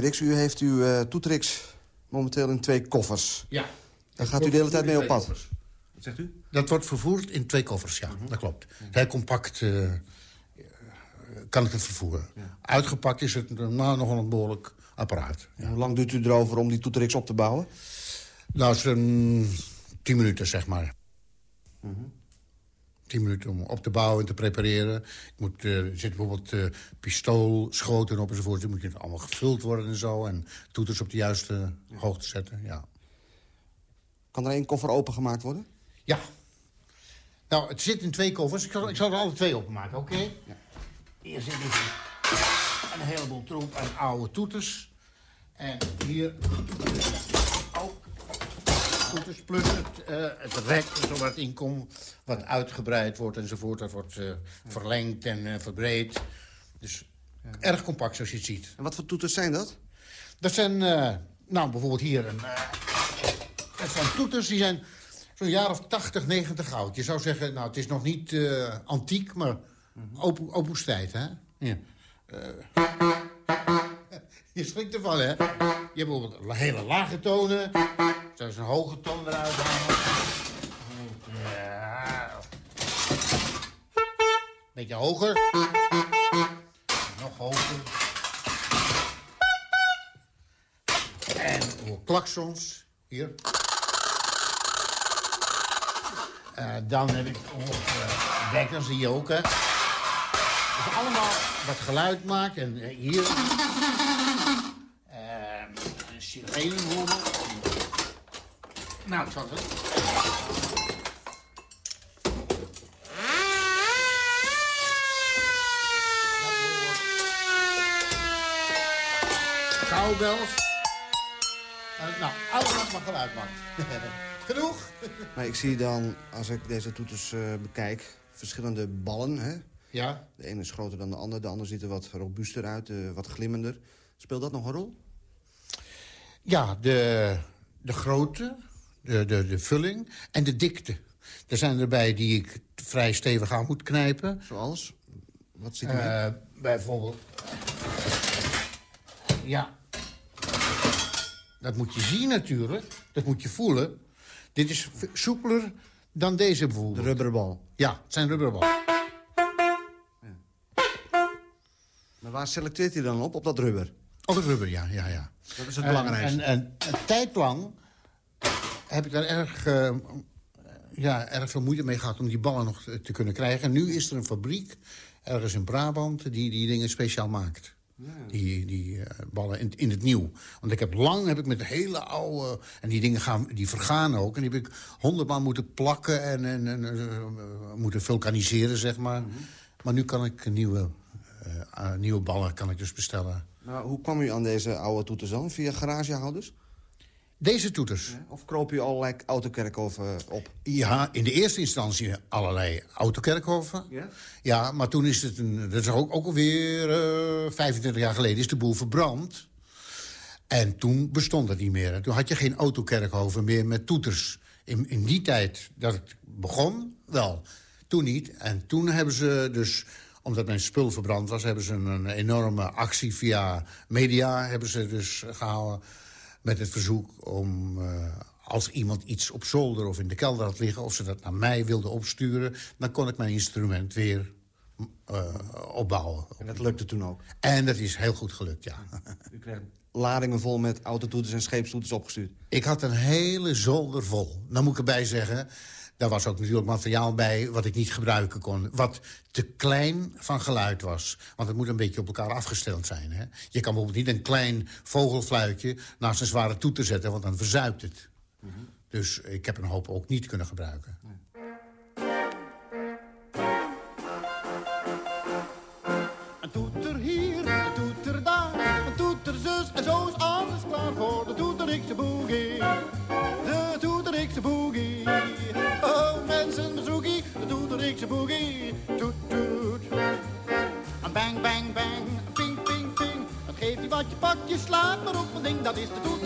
Rix, u heeft uw eh toetrix momenteel in twee koffers. Ja. Daar gaat u de hele tijd mee op pad. Wat zegt u? Dat wordt vervoerd in twee koffers, ja. Dat klopt. Heel compact eh, kan ik het vervoeren. Uitgepakt is het nou, nogal een behoorlijk apparaat. Hoe lang duurt u erover om die toetrix op te bouwen? Nou, zo'n tien minuten, zeg maar. Tien minuten om op te bouwen en te prepareren. Ik moet, eh, er zit bijvoorbeeld eh pistoolschoten op enzovoort. Die moet allemaal gevuld worden en zo. En toeters op de juiste hoogte zetten, ja. Kan er één koffer opengemaakt worden? Ja. Nou, het zit in twee koffers. Ik zal, ik zal er alle twee openmaken, oké? Hier zit dus een heleboel troep en oude toeters. En hier ook toeters. Plus het, eh, het rek, zodat inkom wat uitgebreid wordt enzovoort. Dat wordt eh, verlengd en eh, verbreed. Dus erg compact, zoals je het ziet. En wat voor toeters zijn dat? Dat zijn, eh, nou, bijvoorbeeld hier een... eh, dat zijn toeters, die zijn zo'n jaar of 80, 90 oud. Je zou zeggen, nou, het is nog niet eh, antiek, maar open, openstijd, hè? Ja. Eh, je schrikt ervan, hè? Je hebt bijvoorbeeld hele lage tonen. Zou eens een hoge toon eruit halen. Ja. Beetje hoger. Nog hoger. En voor klaksons. Hier. Eh, dan heb ik nog uh, dekkers, zie ook, hè. Dus allemaal wat geluid maakt. En eh, hier... eh een sirene bijvoorbeeld. Nou, zal het... Cowbells. Eh, nou, alles wat maar geluid maakt. Genoeg? Maar ik zie dan, als ik deze toeters eh, bekijk, verschillende ballen. Hè? Ja. De ene is groter dan de ander, de ander ziet er wat robuuster uit, eh, wat glimmender. Speelt dat nog een rol? Ja, de, de grootte, de, de, de vulling en de dikte. Er zijn erbij die ik vrij stevig aan moet knijpen. Zoals? Wat ziet u Eh, mee? bijvoorbeeld... Ja. Dat moet je zien natuurlijk. Dat moet je voelen. Dit is soepeler dan deze bijvoorbeeld. De rubberbal. Ja, het zijn rubberballen. Maar waar selecteert hij dan op? Op dat rubber? Op het rubber, ja, ja, ja. Dat is het En- belangrijkste. En, en, een tijd lang heb ik daar erg, eh, ja, erg veel moeite mee gehad om die ballen nog te, kunnen krijgen. En nu is er een fabriek, ergens in Brabant, die die dingen speciaal maakt. Die, die eh, ballen in, in het nieuw. Want ik heb lang heb ik met hele oude... En die dingen gaan, die vergaan ook. En die heb ik honderdmaal moeten plakken en, en, en eh, moeten vulkaniseren, zeg maar. Maar nu kan ik nieuwe nieuwe ballen kan ik dus bestellen. Nou, hoe kwam u aan deze oude toeters dan? Via garagehouders? Deze toeters? Of kroop u allerlei autokerkhoven op? Ja, in de eerste instantie allerlei autokerkhoven. Ja? Ja, maar toen is het, een, dat is ook, ook alweer eh 25 jaar geleden, is de boel verbrand. En toen bestond het niet meer. En toen had je geen autokerkhoven meer met toeters. In, in die tijd dat het begon, wel. Toen niet. En toen hebben ze dus, omdat mijn spul verbrand was... hebben ze een, enorme actie via media hebben ze dus gehouden... met het verzoek om, eh, als iemand iets op zolder of in de kelder had liggen... of ze dat naar mij wilden opsturen... dan kon ik mijn instrument weer eh, opbouwen. En dat lukte toen ook? En dat is heel goed gelukt, ja. U kreeg ladingen vol met autotoeters en scheepstoeters opgestuurd? Ik had een hele zolder vol. Dan moet ik erbij zeggen, daar was ook natuurlijk materiaal bij... wat ik niet gebruiken kon. Wat te klein van geluid was. Want het moet een beetje op elkaar afgesteld zijn. Hè? Je kan bijvoorbeeld niet een klein vogelfluitje... naast een zware toeter zetten, want dan verzuipt het. Dus ik heb een hoop ook niet kunnen gebruiken. Boogie. Toet toet. Een bang bang bang, ping ping ping. Dat geeft niet wat je pakt, je slaat maar op een ding, dat is de toeterikse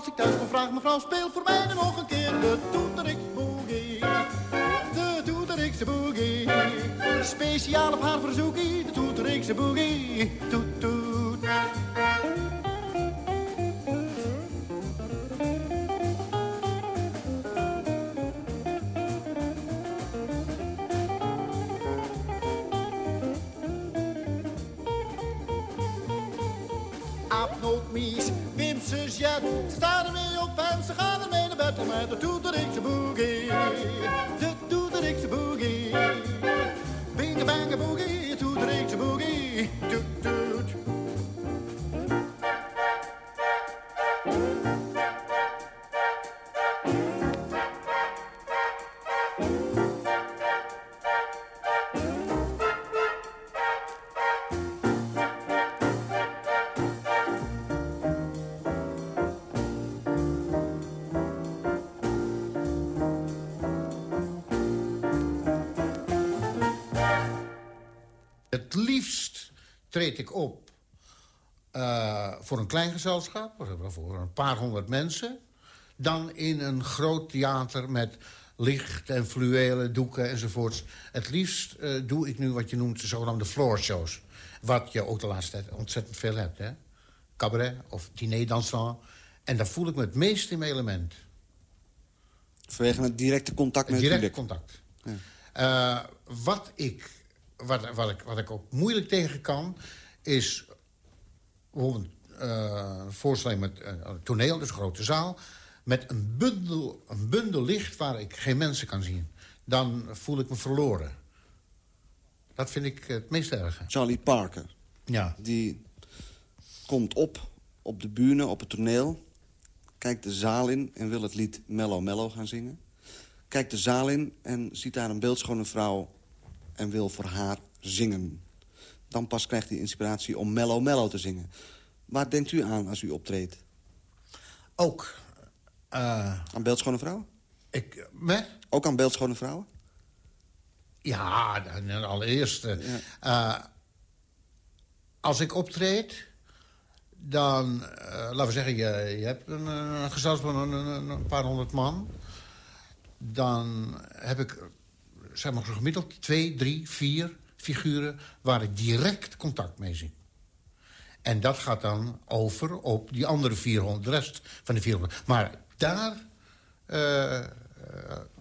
als ik thuis kom, vraag mevrouw, speel voor mij nog een keer de toeterik boogie. De toeterikse boogie. Speciaal op haar verzoekie, de toeterikse boogie. Treed ik op eh, voor een klein gezelschap, voor- een paar honderd mensen... dan in een groot theater met licht en fluwelen, doeken enzovoorts. Het liefst eh, doe ik nu wat je noemt de zogenaamde floor shows. Wat je ook de laatste tijd ontzettend veel hebt, hè? Cabaret of diner dansant. En daar voel ik me het meest in mijn element. Vanwege het directe contact met het Direct publiek? contact. Eh, wat, ik, wat, wat, ik, wat ik ook moeilijk tegen kan, is bijvoorbeeld een voorstelling met eh, een toneel, dus een grote zaal, met een bundel, een bundel licht waar ik geen mensen kan zien. Dan voel ik me verloren. Dat vind ik het meest erge. Charlie Parker. Ja. Die komt op op de bühne, op het toneel. Kijkt de zaal in en wil het lied Mellow Mellow gaan zingen. Kijkt de zaal in en ziet daar een beeldschone vrouw... en wil voor haar zingen. Dan pas krijgt hij inspiratie om Mellow Mellow te zingen. Waar denkt u aan als u optreedt? Ook. eh, aan beeldschone vrouwen? Ik, met? Ook aan beeldschone vrouwen? Ja, allereerst. eh, eh, als ik optreed, dan, eh, laten we zeggen, je, je hebt een, een gezelschap van een paar honderd man. Dan heb ik, zeg maar, zo gemiddeld twee, drie, vier figuren... waar ik direct contact mee zie. En dat gaat dan over op die andere 400, de rest van de 400. Maar daar, eh, eh,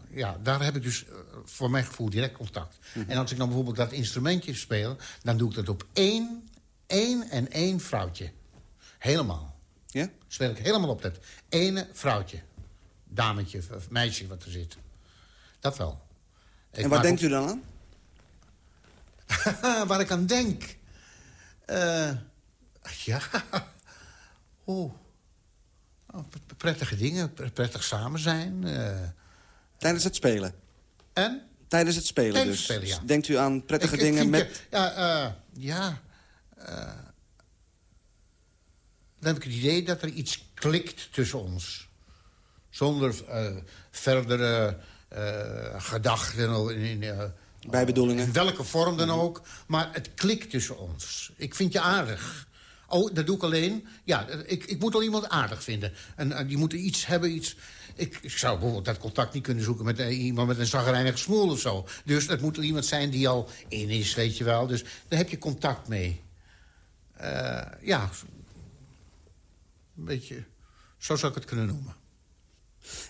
ja, daar heb ik dus eh, voor mijn gevoel direct contact. En als ik dan bijvoorbeeld dat instrumentje speel... dan doe ik dat op één, één en één vrouwtje. Helemaal. Ja? Speel ik helemaal op dat ene vrouwtje. Dametje of meisje wat er zit. Dat wel. Ik en waar maak denkt u dan aan? Waar ik aan denk? Eh, ja. Oh. Oh, prettige dingen, prettig samen zijn. eh. Tijdens het spelen? En? Tijdens het spelen Tijdens dus. het spelen, ja. Denkt u aan prettige Ik- dingen met... je- ja, eh, ja. dan heb ik het idee dat er iets klikt tussen ons. Zonder verdere gedachten. In, in, eh, Bijbedoelingen. In welke vorm dan ook. Maar het klikt tussen ons. Ik vind je aardig. Oh, dat doe ik alleen. Ja, ik, ik moet al iemand aardig vinden. En eh, die moeten iets hebben, iets... Ik, ik zou bijvoorbeeld dat contact niet kunnen zoeken met eh, iemand met een zagrijnig smoel of zo. Dus het moet er iemand zijn die al in is, weet je wel. Dus daar heb je contact mee. Eh, ja, een beetje... Zo zou ik het kunnen noemen.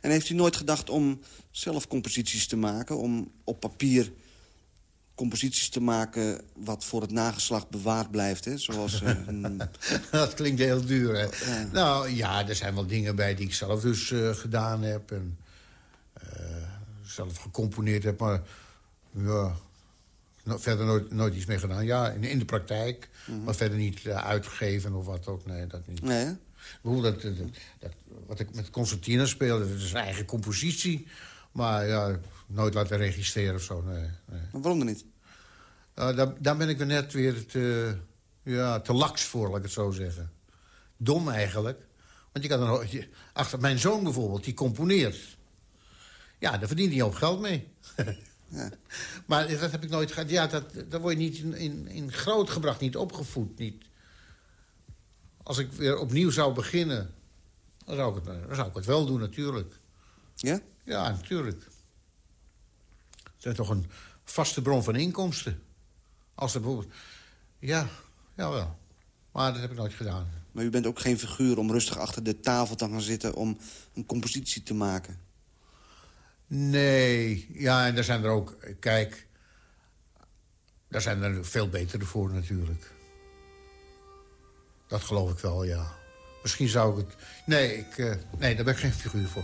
En heeft u nooit gedacht om zelf composities te maken? Om op papier composities te maken wat voor het nageslacht bewaard blijft? Hè? Zoals eh, een... dat klinkt heel duur, hè? Nou, ja, er zijn wel dingen bij die ik zelf dus eh, gedaan heb. En eh, zelf gecomponeerd heb, maar... Ja, no- verder nooit, nooit iets mee gedaan. Ja, in, in de praktijk, maar verder niet uitgegeven of wat ook. Nee, dat niet. Nee, hè? Bijvoorbeeld dat, dat, dat- wat ik met concertina speelde, dat is een eigen compositie. Maar ja, nooit laten registreren of zo, nee. nee. Maar waarom dan niet? Uh, daar, daar ben ik er net weer te, ja, te laks voor, laat ik het zo zeggen. Dom eigenlijk. Want je kan dan, je- achter mijn zoon bijvoorbeeld, die componeert. Ja, daar verdient hij ook geld mee. Ja. Maar dat heb ik nooit gehad. Ja, dat, daar word je niet in, in, in groot gebracht, niet opgevoed. Niet. Als ik weer opnieuw zou beginnen, dan zou ik het, dan zou ik het wel doen, natuurlijk. Ja? Ja, natuurlijk. Het is toch een vaste bron van inkomsten. Als er bijvoorbeeld... Ja, jawel. Maar dat heb ik nooit gedaan. Maar u bent ook geen figuur om rustig achter de tafel te gaan zitten... om een compositie te maken. Nee, ja, en daar zijn er ook... Kijk, daar zijn er veel betere voor natuurlijk. Dat geloof ik wel, ja. Misschien zou ik het... Nee, ik, eh, nee daar ben ik geen figuur voor.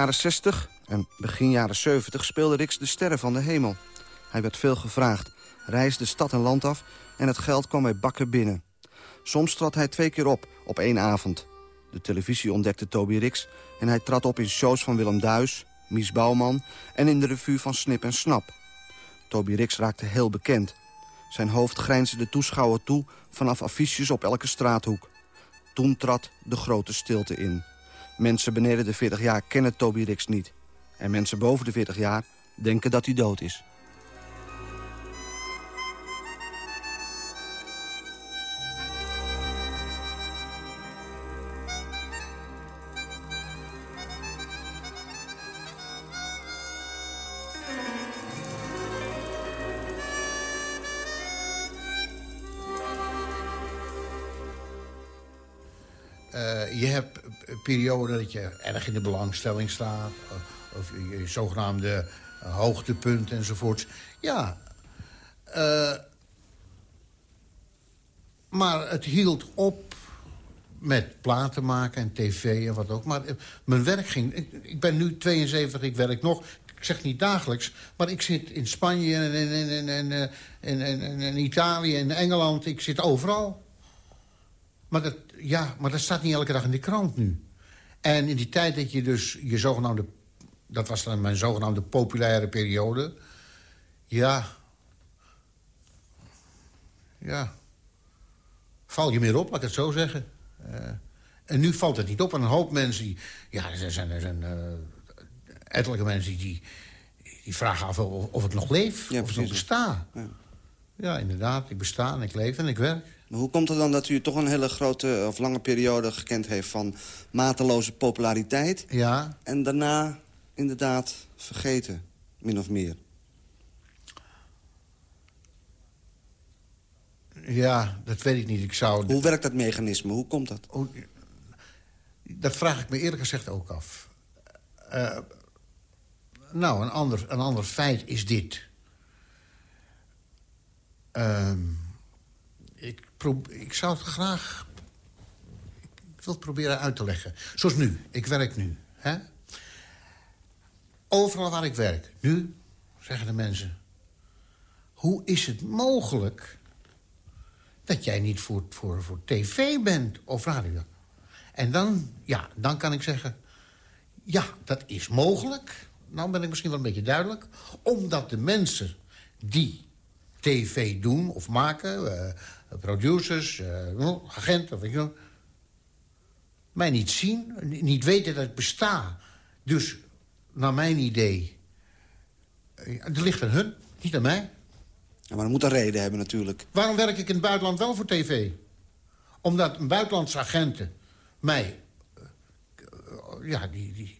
Jaren 60 en begin jaren 70 speelde Rix de sterren van de hemel. Hij werd veel gevraagd, reisde stad en land af en het geld kwam bij bakken binnen. Soms trad hij twee keer op, op één avond. De televisie ontdekte Toby Rix en hij trad op in shows van Willem Duis, Mies Bouwman en in de revue van Snip en Snap. Toby Rix raakte heel bekend. Zijn hoofd grijnsde de toeschouwer toe vanaf affiches op elke straathoek. Toen trad de grote stilte in. Mensen beneden de 40 jaar kennen Toby Rix niet. En mensen boven de 40 jaar denken dat hij dood is. Eh, je hebt periode dat je erg in de belangstelling staat. Of, of je, zogenaamde eh, hoogtepunt enzovoorts. Ja. Eh, maar het hield op met platen maken en tv en wat ook. Maar eh, mijn werk ging... Ik, ik ben nu 72, ik werk nog. Ik zeg niet dagelijks, maar ik zit in Spanje en in, eh, in, in, in, in Italië en Engeland. Ik zit overal. Maar dat, ja, maar dat staat niet elke dag in de krant nu. En in die tijd dat je dus je zogenaamde... Dat was dan mijn zogenaamde populaire periode. Ja. Ja. Val je meer op, laat ik het zo zeggen. Uh, en nu valt het niet op. Want een hoop mensen die... Ja, er zijn, er zijn uh, mensen die, die vragen af of, of ik nog leef. Ja, of ik nog besta. Ja. ja, inderdaad. Ik besta en ik leef en ik werk. Maar hoe komt het dan dat u toch een hele grote of lange periode gekend heeft... van mateloze populariteit? Ja. En daarna inderdaad vergeten, min of meer? Ja, dat weet ik niet. Ik zou... Hoe werkt dat mechanisme? Hoe komt dat? Dat vraag ik me eerlijk gezegd ook af. Uh, nou, een ander, een ander feit is dit. Uh, ik, ik zou het graag... Ik wil het proberen uit te leggen. Zoals nu. Ik werk nu. Hè? Overal waar ik werk. Nu zeggen de mensen... Hoe is het mogelijk dat jij niet voor, voor, voor tv bent of radio? En dan, ja, dan kan ik zeggen... Ja, dat is mogelijk. Nou ben ik misschien wel een beetje duidelijk. Omdat de mensen die tv doen of maken... Uh, producers, uh, agenten, weet je wel... mij niet zien, niet weten dat ik besta. Dus, naar mijn idee... Het ligt aan hun, niet aan mij. Ja, maar dat moet een reden hebben natuurlijk. Waarom werk ik in het buitenland wel voor tv? Omdat een buitenlandse agenten mij... ja, die, die,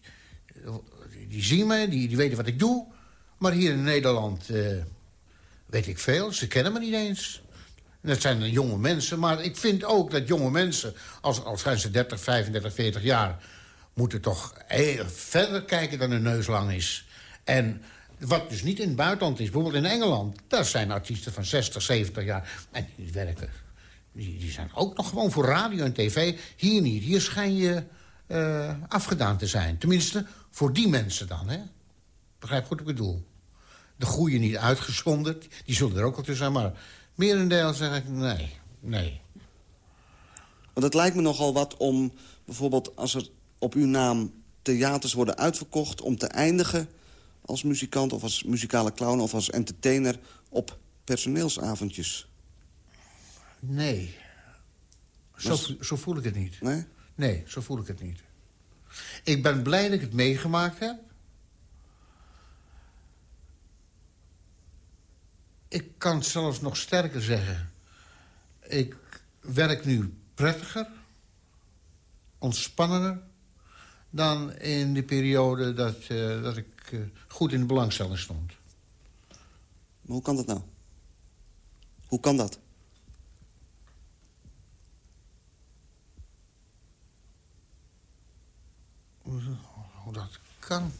die, die zien me, die, die weten wat ik doe. Maar hier in Nederland uh, weet ik veel. Ze kennen me niet eens. Dat zijn jonge mensen. Maar ik vind ook dat jonge mensen, als, als zijn ze 30, 35, 40 jaar... moeten toch verder kijken dan hun neus lang is. En wat dus niet in het buitenland is, bijvoorbeeld in Engeland... daar zijn artiesten van 60, 70 jaar. En die werken, die, die zijn ook nog gewoon voor radio en tv. Hier niet. Hier schijn je uh, afgedaan te zijn. Tenminste, voor die mensen dan, hè? Begrijp goed wat ik bedoel. De goeie niet uitgezonderd. Die zullen er ook al tussen zijn, maar... merendeel zeg ik nee, nee. Want het lijkt me nogal wat om bijvoorbeeld... als er op uw naam theaters worden uitverkocht... om te eindigen als muzikant of als muzikale clown of als entertainer... op personeelsavondjes. Nee. Zo, zo voel ik het niet. Nee? Nee, zo voel ik het niet. Ik ben blij dat ik het meegemaakt heb. Ik kan zelfs nog sterker zeggen. Ik werk nu prettiger, ontspannender... dan in de periode dat, uh, dat ik uh, goed in de belangstelling stond. Maar hoe kan dat nou? Hoe kan dat? Hoe dat kan?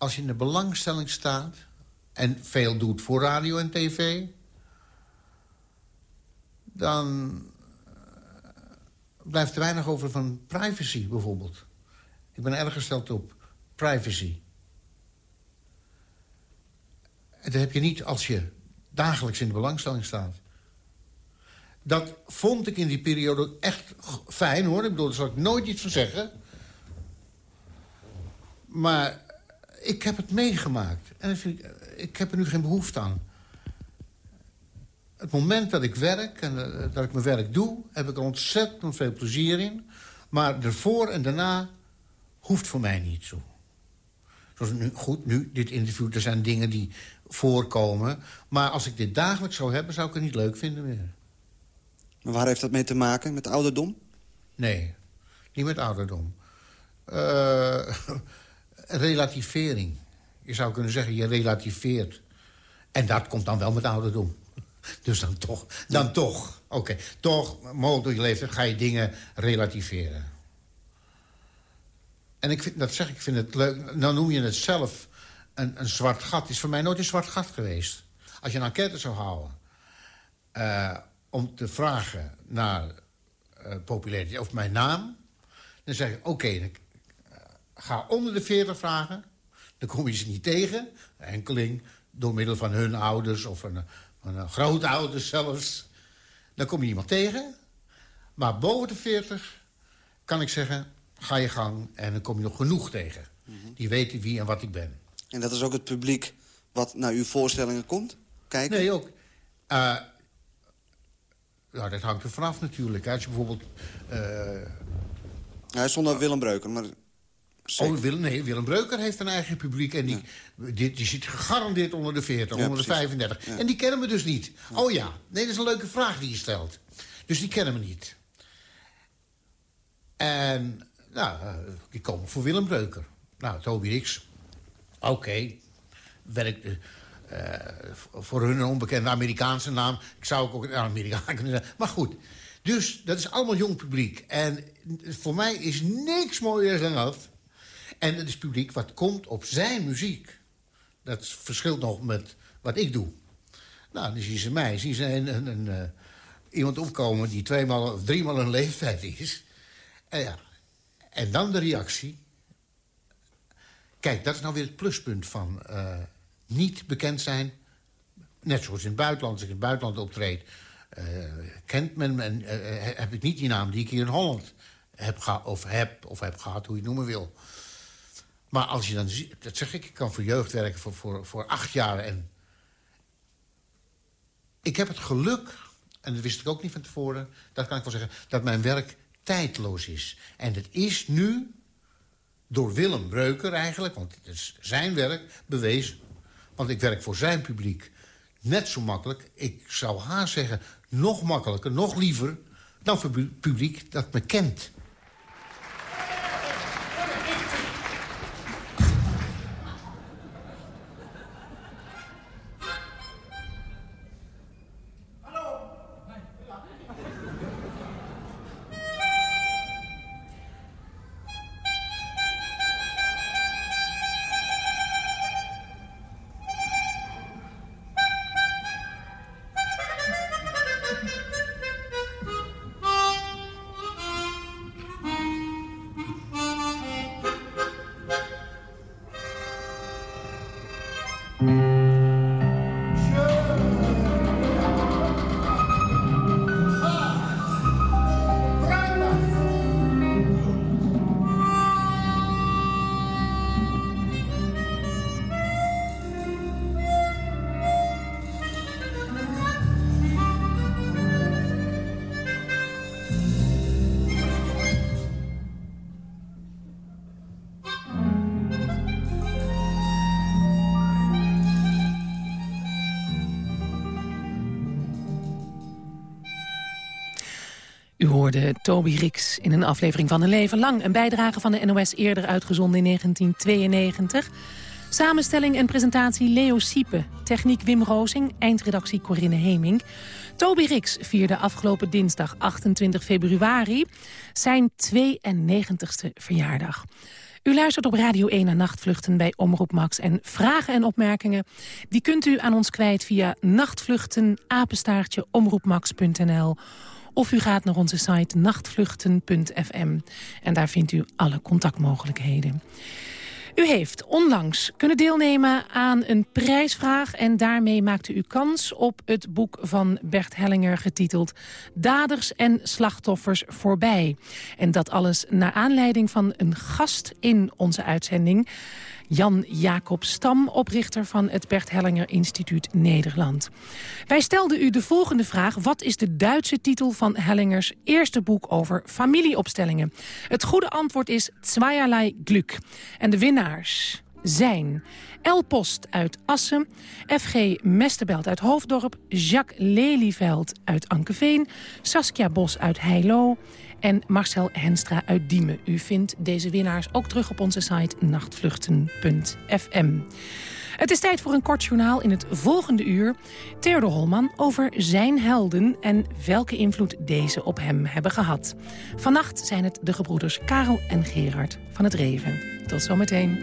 Als je in de belangstelling staat... en veel doet voor radio en tv... dan blijft er weinig over van privacy bijvoorbeeld. Ik ben erg gesteld op privacy. Dat heb je niet als je dagelijks in de belangstelling staat. Dat vond ik in die periode echt fijn, hoor. Ik bedoel, daar zal ik nooit iets van zeggen. Maar ik heb het meegemaakt. En ik, ik heb er nu geen behoefte aan. Het moment dat ik werk en uh, dat ik mijn werk doe... heb ik er ontzettend veel plezier in. Maar ervoor en daarna hoeft voor mij niet zo. Zoals nu, goed, nu, dit interview, er zijn dingen die voorkomen. Maar als ik dit dagelijks zou hebben, zou ik het niet leuk vinden meer. Maar waar heeft dat mee te maken? Met ouderdom? Nee, niet met ouderdom. Uh, relativering. Je zou kunnen zeggen, je relativeert. En dat komt dan wel met ouderdom. Dus dan toch, dan ja. toch. Oké, okay. toch, mogelijk door je leeftijd ga je dingen relativeren. En ik vind, dat zeg ik, vind het leuk. Nou noem je het zelf een, een zwart gat. Het is voor mij nooit een zwart gat geweest. Als je een enquête zou houden... Uh, om te vragen naar uh, populariteit of mijn naam... dan zeg ik, oké, uh, ga onder de 40 vragen. Dan kom je ze niet tegen. Enkeling door middel van hun ouders of van, van grootouders zelfs. Dan kom je iemand tegen. Maar boven de 40 kan ik zeggen, ga je gang en dan kom je nog genoeg tegen. Die weten wie en wat ik ben. En dat is ook het publiek wat naar uw voorstellingen komt? Kijken? Nee, ook. Uh, nou, dat hangt er vanaf natuurlijk. Als je bijvoorbeeld... Uh... Stond op Willem Breuker, maar... Oh, Willem, nee, Willem Breuker heeft een eigen publiek. En die, ja. die, die, zit gegarandeerd onder de 40, ja, onder de 35. Ja. En die kennen me dus niet. Oh ja, nee, dat is een leuke vraag die je stelt. Dus die kennen me niet. En, nou, uh, die komen voor Willem Breuker. Nou, Toby X. Oké, okay. werkt... Uh, voor hun een onbekende Amerikaanse naam. Ik zou ook een Amerikaan kunnen zijn. Maar goed, dus dat is allemaal jong publiek. En voor mij is niks mooier dan dat. En het is publiek wat komt op zijn muziek. Dat verschilt nog met wat ik doe. Nou, dan zien ze mij. Zien ze een, een, uh, iemand opkomen die tweemaal of driemaal een leeftijd is. En, en dan de reactie. Kijk, dat is nou weer het pluspunt van uh, niet bekend zijn. Net zoals in het buitenland, als ik in het buitenland optreed... Uh, kent men me en uh, heb ik niet die naam die ik hier in Holland heb of heb, of heb gehad, hoe je het noemen wil. Maar als je dan ziet... Dat zeg ik, ik kan voor jeugd werken voor, voor, voor acht jaar. En ik heb het geluk, en dat wist ik ook niet van tevoren... dat kan ik wel zeggen, dat mijn werk tijdloos is. En het is nu door Willem Breuker eigenlijk... want het is zijn werk, bewezen. Want ik werk voor zijn publiek net zo makkelijk. Ik zou haar zeggen, nog makkelijker, nog liever... dan voor publiek dat me kent. U hoorde Toby Rix in een aflevering van Een Leven Lang. Een bijdrage van de NOS eerder uitgezonden in 1992. Samenstelling en presentatie Leo Siepe. Techniek Wim Rozing. Eindredactie Corinne Heming. Toby Rix vierde afgelopen dinsdag 28 februari zijn 92ste verjaardag. U luistert op Radio 1 naar Nachtvluchten bij Omroep Max. En vragen en opmerkingen die kunt u aan ons kwijt via nachtvluchten, omroepmax.nl of u gaat naar onze site nachtvluchten.fm. En daar vindt u alle contactmogelijkheden. U heeft onlangs kunnen deelnemen aan een prijsvraag... en daarmee maakte u kans op het boek van Bert Hellinger getiteld... Daders en slachtoffers voorbij. En dat alles naar aanleiding van een gast in onze uitzending... Jan Jacob Stam, oprichter van het Bert Hellinger Instituut Nederland. Wij stelden u de volgende vraag. Wat is de Duitse titel van Hellingers eerste boek over familieopstellingen? Het goede antwoord is Zweierlei Glück. En de winnaars zijn El Post uit Assen, F.G. Mesterbelt uit Hoofddorp... Jacques Lelyveld uit Ankeveen, Saskia Bos uit Heilo en Marcel Henstra uit Diemen. U vindt deze winnaars ook terug op onze site nachtvluchten.fm. Het is tijd voor een kort journaal in het volgende uur. Theodor Holman over zijn helden en welke invloed deze op hem hebben gehad. Vannacht zijn het de gebroeders Karel en Gerard van het Reven. Tot zometeen.